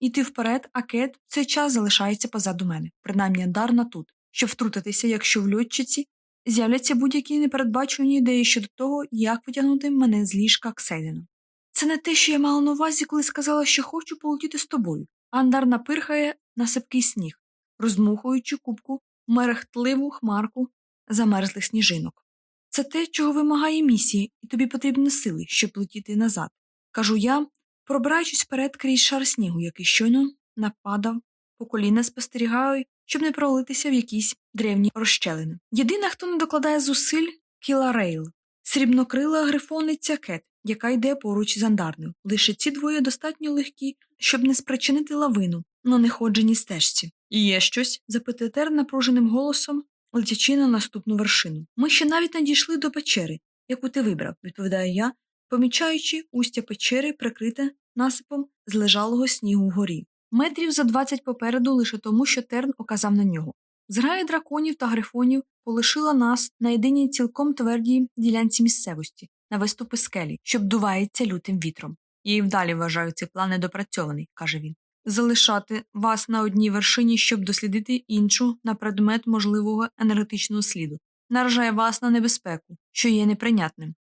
іти вперед, а кет в цей час залишається позаду мене, принаймні дарна тут, щоб втрутитися, якщо в льотчиці з'являться будь-які непередбачені ідеї щодо того, як витягнути мене з ліжка Кседіна. Це не те, що я мала на увазі, коли сказала, що хочу полетіти з тобою. Андар напирхає на сипкий сніг, розмухуючи кубку мерехтливу хмарку замерзлих сніжинок. Це те, чого вимагає місії, і тобі потрібні сили, щоб летіти назад. Кажу я, пробираючись вперед крізь шар снігу, який щойно нападав, по коліна спостерігаю, щоб не провалитися в якісь древні розщелини. Єдина, хто не докладає зусиль, кіла Рейл, срібнокрила грифониця Кет, яка йде поруч з андарною. Лише ці двоє достатньо легкі, щоб не спричинити лавину на неходженій стежці. Є щось? запитує Тер напруженим голосом, летячи на наступну вершину. Ми ще навіть не дійшли до печери, яку ти вибрав, відповідаю я, помічаючи устя печери, прикрите насипом з лежалого снігу вгорі. Метрів за двадцять попереду лише тому, що Терн оказав на нього. Зграя драконів та грифонів полишила нас на єдиній цілком твердій ділянці місцевості, на виступи скелі, що обдувається лютим вітром. Я і вдалі вважаю цей план недопрацьований, каже він. Залишати вас на одній вершині, щоб дослідити іншу на предмет можливого енергетичного сліду, наражає вас на небезпеку, що є неприйнятним.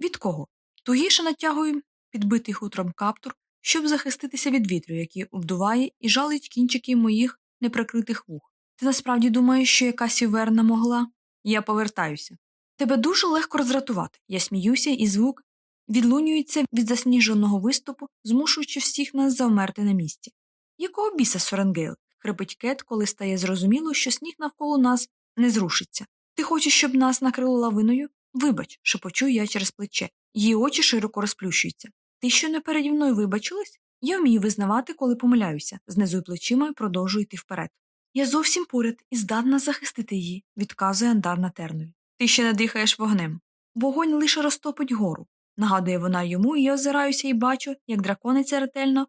Від кого? Тугіше натягую підбитий хутром каптур, щоб захиститися від вітру, який обдуває і жалить кінчики моїх неприкритих вух. Ти насправді думаєш, що якась віверна могла? Я повертаюся. Тебе дуже легко роздратувати. Я сміюся, і звук відлунюється від засніженого виступу, змушуючи всіх нас завмерти на місці. Якого біса, Соренгейл? хрипить Кет, коли стає зрозуміло, що сніг навколо нас не зрушиться. Ти хочеш, щоб нас накрило лавиною? Вибач, шепочу я через плече. Її очі широко розплющуються. Ти що не переді мною вибачилась? Я вмію визнавати, коли помиляюся, знизу плечима і продовжую йти вперед. Я зовсім поряд і здатна захистити її, відказує Андарна Тернові. Ти ще не дихаєш вогнем. Вогонь лише розтопить гору, нагадує вона йому, і я озираюся і бачу, як дракониця ретельно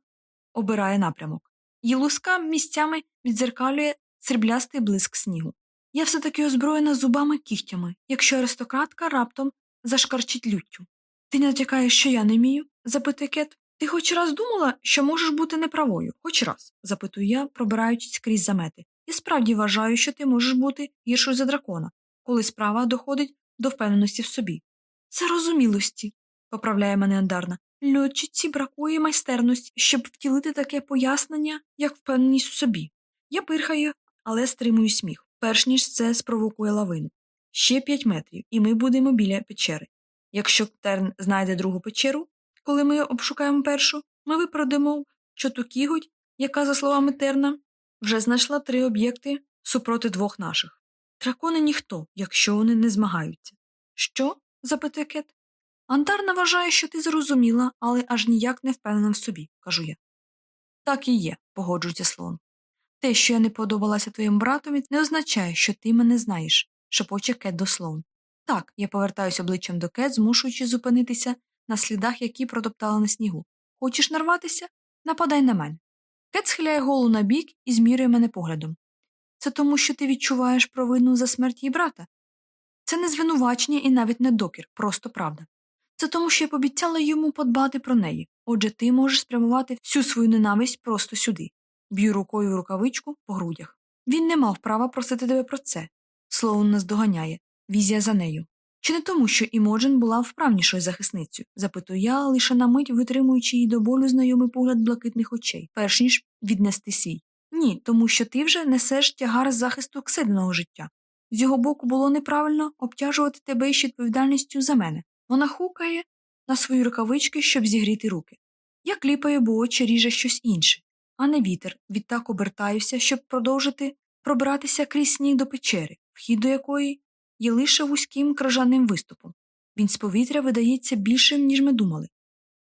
обирає напрямок. Її луска місцями відзеркалює сріблястий блиск снігу. Я все таки озброєна зубами кігтями, якщо аристократка раптом зашкарчить люттю. Ти натякаєш, що я не вмію? Запитує Кет. Ти хоч раз думала, що можеш бути неправою, хоч раз, запитую я, пробираючись крізь замети. І справді вважаю, що ти можеш бути гіршою за дракона, коли справа доходить до впевненості в собі. Зарозумілості, поправляє мене Андарна. Льотчиці бракує майстерності, щоб втілити таке пояснення, як впевненість у собі. Я пирхаю, але стримую сміх, перш ніж це спровокує лавину. Ще п'ять метрів, і ми будемо біля печери. Якщо Терн знайде другу печеру, коли ми обшукаємо першу, ми виправдамо чоту кіготь, яка, за словами Терна, вже знайшла три об'єкти супроти двох наших. Дракони ніхто, якщо вони не змагаються. Що? запитує Кет. Антарна вважає, що ти зрозуміла, але аж ніяк не впевнена в собі, кажу я. Так і є, погоджується слон. Те, що я не подобалася твоєму братові, не означає, що ти мене знаєш, шепоче Кет до слон. Так, я повертаюсь обличчям до Кет, змушуючи зупинитися на слідах, які протоптала на снігу. Хочеш нарватися? Нападай на мене. Кет схиляє голову на бік і змірює мене поглядом. Це тому, що ти відчуваєш провину за смерть її брата? Це не звинувачення і навіть не докір, просто правда. Це тому, що я пообіцяла йому подбати про неї. Отже, ти можеш спрямувати всю свою ненависть просто сюди. Б'ю рукою в рукавичку по грудях. Він не мав права просити тебе про це. Слоун нас доганяє, візія за нею. Чи не тому, що Імоджен була вправнішою захисницею? запитую я, лише на мить витримуючи її до болю знайомий погляд блакитних очей, перш ніж віднести свій. Ні, тому що ти вже несеш тягар захисту кседеного життя. З його боку було неправильно обтяжувати тебе ще відповідальністю за мене. Вона хукає на свої рукавички, щоб зігріти руки. Я кліпаю, бо очі ріже щось інше, а не вітер. Відтак обертаюся, щоб продовжити пробиратися крізь сніг до печери, вхід до якої є лише вузьким кражаним виступом. Він з повітря видається більшим, ніж ми думали,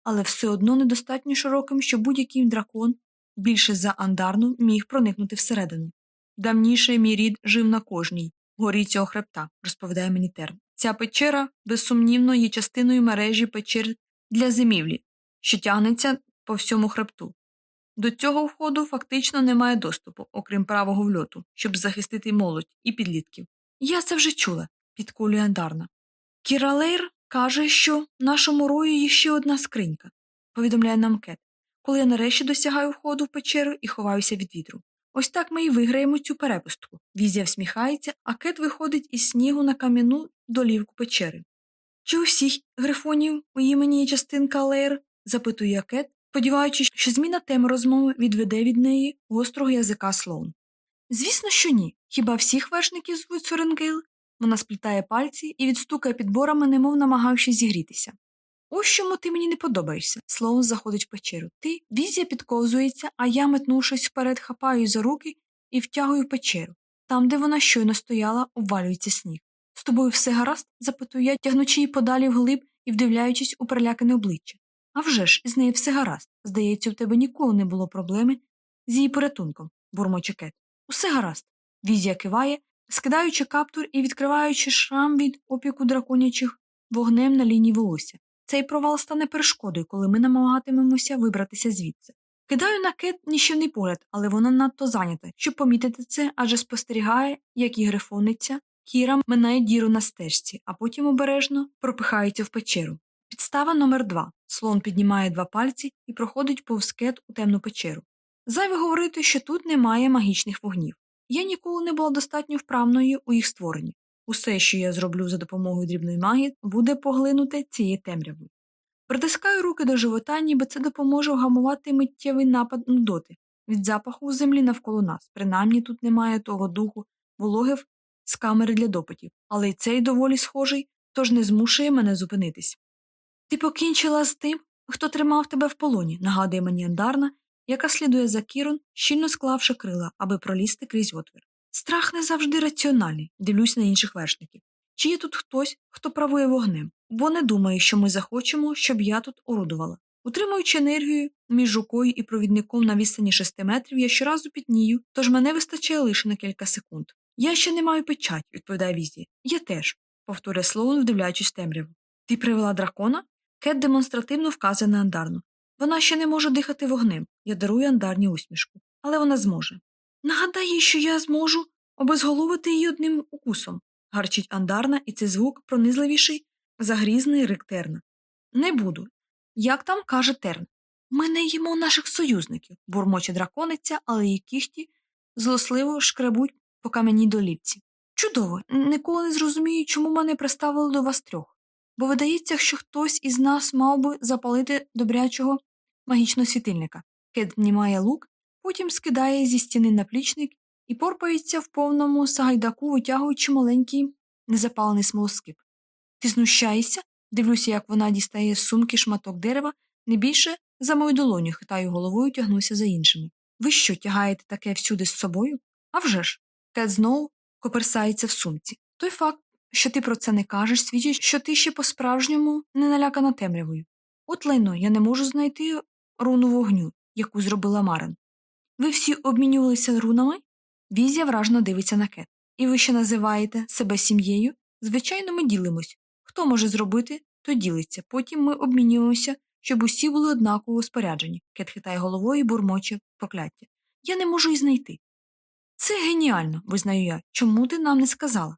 але все одно недостатньо широким, щоб будь-який дракон, більше за андарну, міг проникнути всередину. Давніше мій рід жив на кожній горі цього хребта, розповідає мені Терн. Ця печера, безсумнівно, є частиною мережі печер для зимівлі, що тягнеться по всьому хребту. До цього входу фактично немає доступу, окрім правого вльоту, щоб захистити молодь і підлітків. Я це вже чула, підколює Андарна. Кіралейр каже, що в нашому рою є ще одна скринька, повідомляє нам Кет, коли я нарешті досягаю входу в печеру і ховаюся від вітру. Ось так ми і виграємо цю перепустку. Візія всміхається, а Кет виходить із снігу на кам'яну долівку печери. Чи у всіх грифонів у імені є частинка Лейр? запитує Кет, сподіваючись, що зміна теми розмови відведе від неї гострого язика Слоун. Звісно, що ні. Хіба всіх вершників звуть Соренгейл? Вона сплітає пальці і відстукає підборами, немов намагаючись зігрітися. Ось чому ти мені не подобаєшся. Слоун заходить в печеру. Ти візія підковзується, а я, метнувшись вперед, хапаю за руки і втягую в печеру. Там, де вона щойно стояла, обвалюється сніг. З тобою все гаразд? запитую я, тягнучи її подалі вглиб і вдивляючись у перелякане обличчя. А вже ж, з нею все гаразд. Здається, у тебе ніколи не було проблеми з її порятунком, бурмоче Кет. Усе гаразд. Візія киває, скидаючи каптур і відкриваючи шрам від опіку драконячих вогнем на лінії волосся. Цей провал стане перешкодою, коли ми намагатимемося вибратися звідси. Кидаю на кет ніщівний погляд, але вона надто зайнята, щоб помітити це, адже спостерігає, як і грифониться, Кіра минає діру на стежці, а потім обережно пропихається в печеру. Підстава номер два. Слон піднімає два пальці і проходить повз кет у темну печеру. Зайве говорити, що тут немає магічних вогнів. Я ніколи не була достатньо вправною у їх створенні. Усе, що я зроблю за допомогою дрібної магії, буде поглинуте цією темрявою. Притискаю руки до живота, ніби це допоможе вгамувати миттєвий напад нудоти від запаху землі навколо нас. Принаймні тут немає того духу вологив з камери для допитів, але й цей доволі схожий, тож не змушує мене зупинитись. Ти покінчила з тим, хто тримав тебе в полоні, нагадує мені Андарна, яка слідує за Кірон, щільно склавши крила, аби пролізти крізь отвір. Страх не завжди раціональний, дивлюсь на інших вершників. Чи є тут хтось, хто правує вогнем, бо не думає, що ми захочемо, щоб я тут орудувала. Утримуючи енергію між рукою і провідником на відстані шести метрів, я щоразу пітнію, тож мене вистачає лише на кілька секунд. Я ще не маю печать, відповідає Візі. Я теж, повторює Слоун, вдивляючись темряву. Ти привела дракона? Кет демонстративно вказує на Андарну. Вона ще не може дихати вогнем. Я дарую Андарні усмішку, але вона зможе. Нагадай їй, що я зможу обезголовити її одним укусом, гарчить Андарна, і цей звук пронизливіший за грізний рик терна. Не буду. Як там каже терн. Ми не їмо наших союзників, бурмоче дракониця, але її кіхті злосливо шкребуть по кам'яній долівці. Чудово, ніколи не зрозумію, чому мене приставили до вас трьох, бо видається, що хтось із нас мав би запалити добрячого магічного світильника. Кет знімає лук, потім скидає зі стіни наплічник і порпається в повному сагайдаку, витягуючи маленький незапалений смолоскип. Ти знущаєшся? Дивлюся, як вона дістає з сумки шматок дерева, не більше за мою долоню, хитаю головою, тягнуся за іншими. Ви що, тягаєте таке всюди з собою? А вже ж. Кет знову коперсається в сумці. Той факт, що ти про це не кажеш, свідчить, що ти ще по-справжньому не налякана темрявою. От лайно, я не можу знайти руну вогню, яку зробила Марен. Ви всі обмінювалися рунами? Візія вражно дивиться на кет. І ви ще називаєте себе сім'єю? Звичайно, ми ділимось. Хто може зробити, то ділиться. Потім ми обмінюємося, щоб усі були однаково споряджені. Кет хитає головою і бурмоче прокляття. Я не можу й знайти. Це геніально, визнаю я. Чому ти нам не сказала?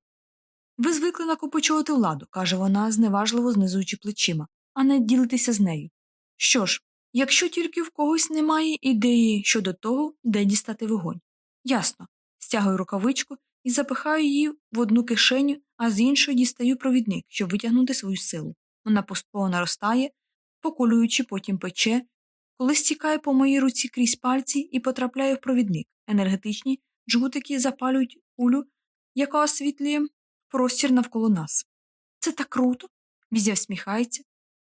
Ви звикли накопичувати владу, каже вона, зневажливо знизуючи плечима, а не ділитися з нею. Що ж, якщо тільки в когось немає ідеї щодо того, де дістати вогонь. Ясно, стягую рукавичку і запихаю її в одну кишеню, а з іншої дістаю провідник, щоб витягнути свою силу. Вона поступово наростає, поколюючи, потім пече, коли стікає по моїй руці крізь пальці і потрапляє в провідник. Енергетичні жгутики запалюють кулю, яка освітлює простір навколо нас. Це так круто. Візя всміхається.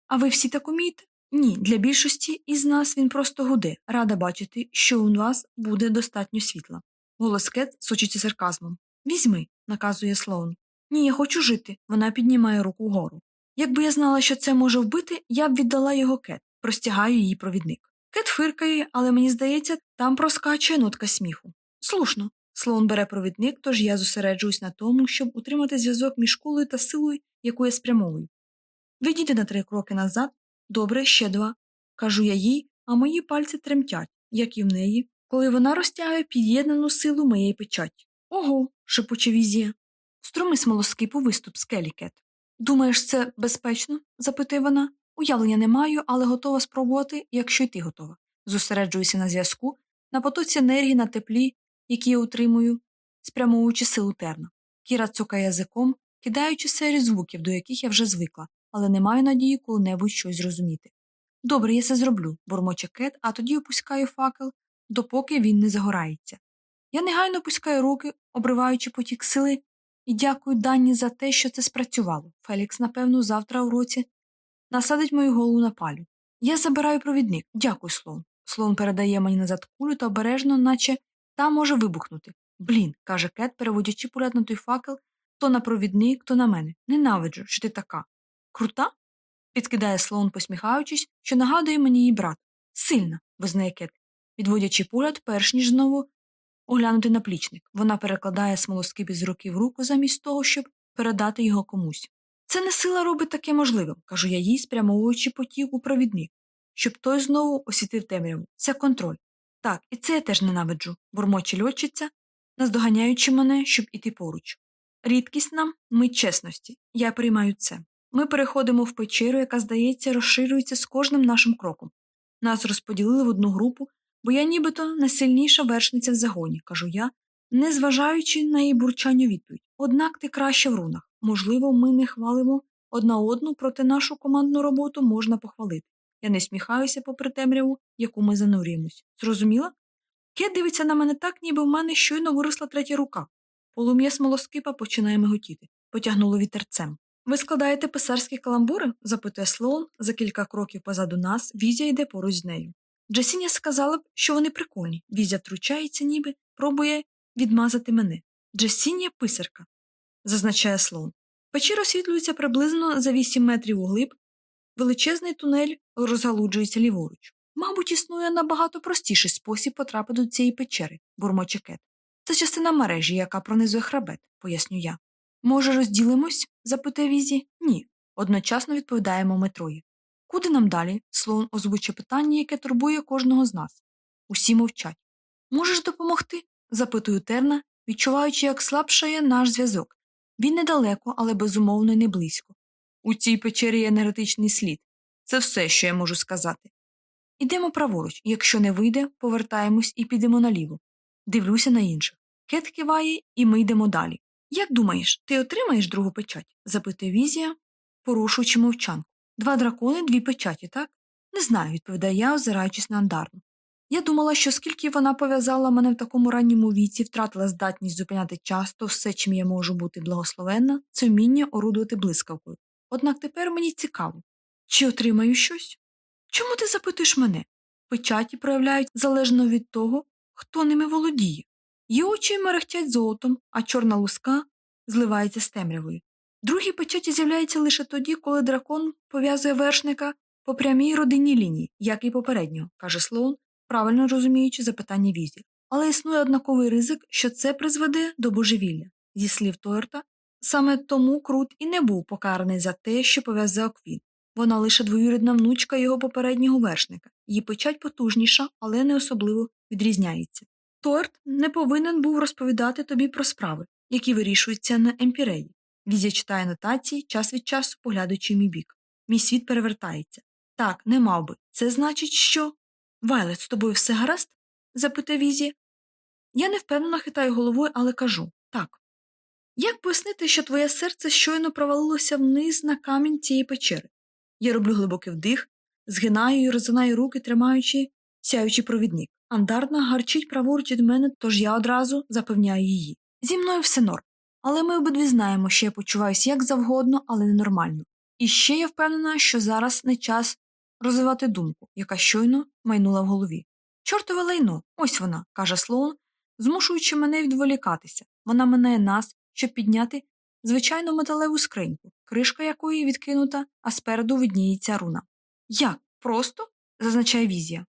А ви всі так умієте? Ні, для більшості із нас він просто гуде, рада бачити, що у вас буде достатньо світла. Голос Кет сочиться сарказмом. Візьми, наказує Слоун. Ні, я хочу жити. Вона піднімає руку вгору. Якби я знала, що це може вбити, я б віддала його кет, простягаю її провідник. Кет фиркає, але мені здається, там проскачує нотка сміху. Слушно. Слоун бере провідник, тож я зосереджуюсь на тому, щоб утримати зв'язок між кулею та силою, яку я спрямовую. Відійди на три кроки назад, добре, ще два. Кажу я їй, а мої пальці тремтять, як і в неї, коли вона розтягує під'єднану силу моєї печаті. Ого, шепоче візія. Струми смолоскипу виступ скелі, Кет. Думаєш, це безпечно? запитує вона. Уявлення не маю, але готова спробувати, якщо й ти готова. Зосереджуюся на зв'язку, на потоці енергії на теплі, які я утримую, спрямовуючи силу терна. Кіра цокає язиком, кидаючи серію звуків, до яких я вже звикла, але не маю надії коли-небудь щось зрозуміти. Добре, я це зроблю, бурмоче кет, а тоді опускаю факел, допоки він не загорається. Я негайно опускаю руки, обриваючи потік сили, і дякую Дані за те, що це спрацювало. Фелікс, напевно, завтра у році насадить мою голову на палю. Я забираю провідник. Дякую, слон. Слон передає мені назад кулю та обережно, наче та може вибухнути. Блін, каже Кет, переводячи погляд на той факел то на провідник, то на мене. Ненавиджу, що ти така. Крута? підкидає слон, посміхаючись, що нагадує мені її брат. Сильна, визнає Кет, відводячи погляд, перш ніж знову оглянути наплічник. Вона перекладає смолоскип із руки в руку замість того, щоб передати його комусь. Це не сила робить таке можливим, кажу я їй, спрямовуючи потік у провідник, щоб той знову освітив темряву. Це контроль. Так, і це я теж ненавиджу, бурмоче льотчиця, наздоганяючи мене, щоб іти поруч. Рідкість нам мить чесності. Я приймаю це. Ми переходимо в печеру, яка, здається, розширюється з кожним нашим кроком. Нас розподілили в одну групу, бо я нібито найсильніша вершниця в загоні, кажу я, не зважаючи на її бурчання відповідь. Однак ти краще в рунах. Можливо, ми не хвалимо одна одну, проте нашу командну роботу можна похвалити. Я не сміхаюся попри темряву, яку ми занурюємось. Зрозуміла? Кет дивиться на мене так, ніби в мене щойно виросла третя рука. Полум'я смолоскипа починає миготіти, потягнуло вітерцем. Ви складаєте писарські каламбури? запитує Слоун за кілька кроків позаду нас, Візя йде поруч з нею. Джесіня сказала б, що вони прикольні. Візя втручається, ніби пробує відмазати мене. Джесіння писарка, зазначає Слоун. Печера освітлюється приблизно за 8 метрів углиб, величезний тунель розгалуджується ліворуч. Мабуть, існує набагато простіший спосіб потрапити до цієї печери, бурмоче Кет. Це частина мережі, яка пронизує хребет, поясню я. Може, розділимось? запитує Візі. Ні. Одночасно відповідаємо ми троє. Куди нам далі? Слоун озвучує питання, яке турбує кожного з нас. Усі мовчать. Можеш допомогти? запитую Терна, відчуваючи, як слабшає наш зв'язок. Він недалеко, але безумовно й не близько. У цій печері є енергетичний слід. Це все, що я можу сказати. Ідемо праворуч, якщо не вийде, повертаємось і підемо наліво. Дивлюся на інших. Кет киває, і ми йдемо далі. Як думаєш, ти отримаєш другу печать? запитує Візія, порушуючи мовчанку. Два дракони, дві печаті, так? Не знаю, відповідає я, озираючись на андарну. Я думала, що скільки вона пов'язала мене в такому ранньому віці, втратила здатність зупиняти час, то все, чим я можу бути благословенна, це вміння орудувати блискавкою. Однак тепер мені цікаво чи отримаю щось? Чому ти запитуєш мене? Печаті проявляють залежно від того, хто ними володіє. Її очі мерехтять золотом, а чорна луска зливається з темрявою. Другі печаті з'являються лише тоді, коли дракон пов'язує вершника по прямій родинній лінії, як і попередньо, каже Слоун, правильно розуміючи запитання візі. Але існує однаковий ризик, що це призведе до божевілля. Зі слів Тойрта, саме тому Крут і не був покараний за те, що пов'язав він. Вона лише двоюрідна внучка його попереднього вершника. Її печать потужніша, але не особливо відрізняється. Торт не повинен був розповідати тобі про справи, які вирішуються на емпіреї. Візя читає нотації, час від часу поглядаючи мій бік. Мій світ перевертається. Так, не мав би. Це значить, що. Вайлет, з тобою все гаразд? запитує Візі. Я невпевнено хитаю головою, але кажу так. Як пояснити, що твоє серце щойно провалилося вниз на камінь цієї печери? Я роблю глибокий вдих, згинаю і розгинаю руки, тримаючи сяючий провідник. Андарна гарчить праворуч від мене, тож я одразу запевняю її. Зі мною все норм. Але ми обидві знаємо, що я почуваюся як завгодно, але ненормально. І ще я впевнена, що зараз не час розвивати думку, яка щойно майнула в голові. Чортове лайно, ось вона, каже Слоун, змушуючи мене відволікатися. Вона минає нас, щоб підняти звичайну металеву скриньку, кришка якої відкинута, а спереду видніється руна. Як? Просто? зазначає візія.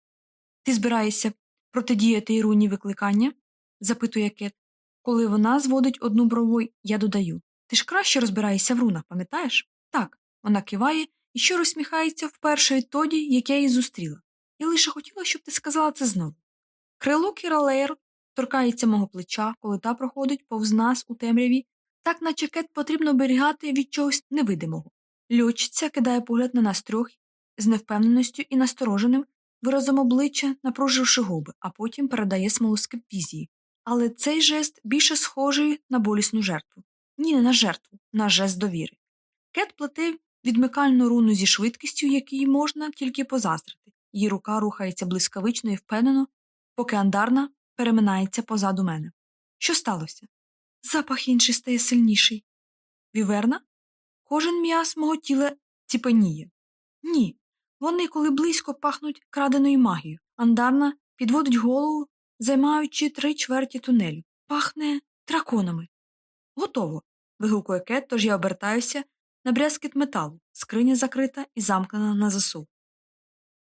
Ти збираєшся протидіяти й руні викликання? запитує Кет. Коли вона зводить одну брову, я додаю Ти ж краще розбираєшся в рунах, пам'ятаєш? Так. Вона киває і що розсміхається вперше відтоді, як я її зустріла. Я лише хотіла, щоб ти сказала це знову. Крило Кіралейр торкається мого плеча, коли та проходить повз нас у темряві, так наче кет потрібно оберігати від чогось невидимого. Льочиця кидає погляд на нас трьох з невпевненістю і настороженим виразом обличчя, напруживши губи, а потім передає смолоскип візії. Але цей жест більше схожий на болісну жертву. Ні, не на жертву, на жест довіри. Кет плете відмикальну руну зі швидкістю, якій можна тільки позаздрити. Її рука рухається блискавично і впевнено, поки андарна переминається позаду мене. Що сталося? Запах інший стає сильніший. Віверна? Кожен м'яс мого тіла ціпеніє. Ні. Вони, коли близько пахнуть краденою магією. Андарна підводить голову, займаючи три чверті тунелю. Пахне драконами. Готово. вигукує Кет, тож я обертаюся, на брязкіт металу, скриня закрита і замкнена на засув.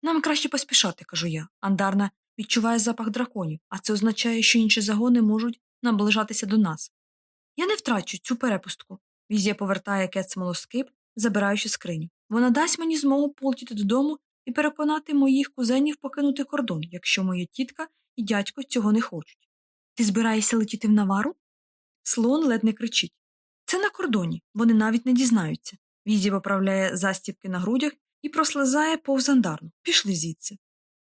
Нам краще поспішати, кажу я. Андарна відчуває запах драконів, а це означає, що інші загони можуть наближатися до нас. Я не втрачу цю перепустку. Візія повертає кет смолоскип, забираючи скриню. Вона дасть мені змогу полетіти додому і переконати моїх кузенів покинути кордон, якщо моя тітка і дядько цього не хочуть. Ти збираєшся летіти в навару? Слон ледь не кричить. Це на кордоні, вони навіть не дізнаються. Візія поправляє застібки на грудях і прослизає повз андарну. Пішли звідси.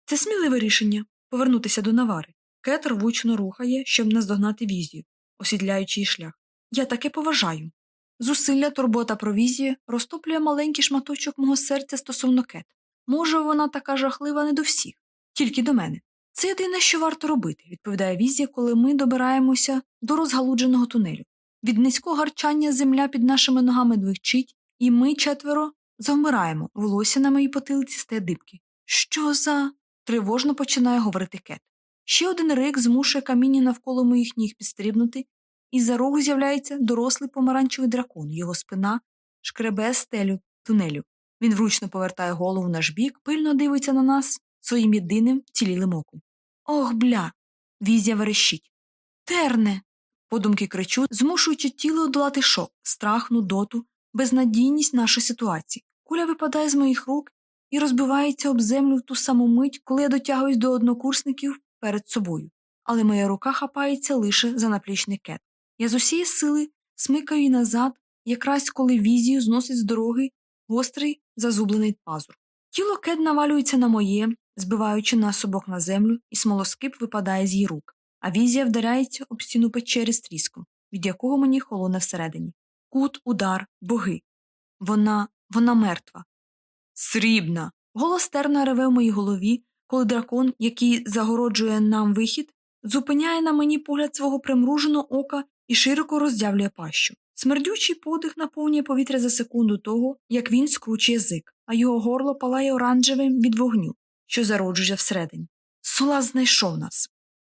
Це сміливе рішення повернутися до навари. Кет рвучно рухає, щоб наздогнати візію, освітляючи її шлях. Я таке поважаю. Зусилля, турбота про візію розтоплює маленький шматочок мого серця стосовно кет. Може, вона така жахлива не до всіх, тільки до мене. Це єдине, що варто робити, відповідає візія, коли ми добираємося до розгалудженого тунелю. Від низького гарчання земля під нашими ногами двигчить, і ми четверо завмираємо, волосся на моїй потилиці стає дибки. Що за. тривожно починає говорити кет. Ще один рик змушує каміння навколо моїх ніг підстрибнути, і за рогу з'являється дорослий помаранчевий дракон, його спина шкребе стелю тунелю. Він вручно повертає голову в наш бік, пильно дивиться на нас своїм єдиним цілілим оком. Ох, бля. Візія верещить. Терне. Подумки кричу, змушуючи тіло долати шок, страх, нудоту, безнадійність нашої ситуації. Куля випадає з моїх рук і розбивається об землю в ту саму мить, коли я дотягуюсь до однокурсників перед собою. Але моя рука хапається лише за наплічний кет. Я з усієї сили смикаю її назад, якраз коли візію зносить з дороги гострий зазублений пазур. Тіло кет навалюється на моє, збиваючи нас обох на землю, і смолоскип випадає з її рук, а візія вдаряється об стіну печері з тріском, від якого мені холоне всередині. Кут, удар, боги. Вона, вона мертва. Срібна. Голос терна реве в моїй голові, коли дракон, який загороджує нам вихід, зупиняє на мені погляд свого примруженого ока і широко роздявлює пащу. Смердючий подих наповнює повітря за секунду того, як він скручує язик, а його горло палає оранжевим від вогню, що зароджує всередині. Сола знайшов нас.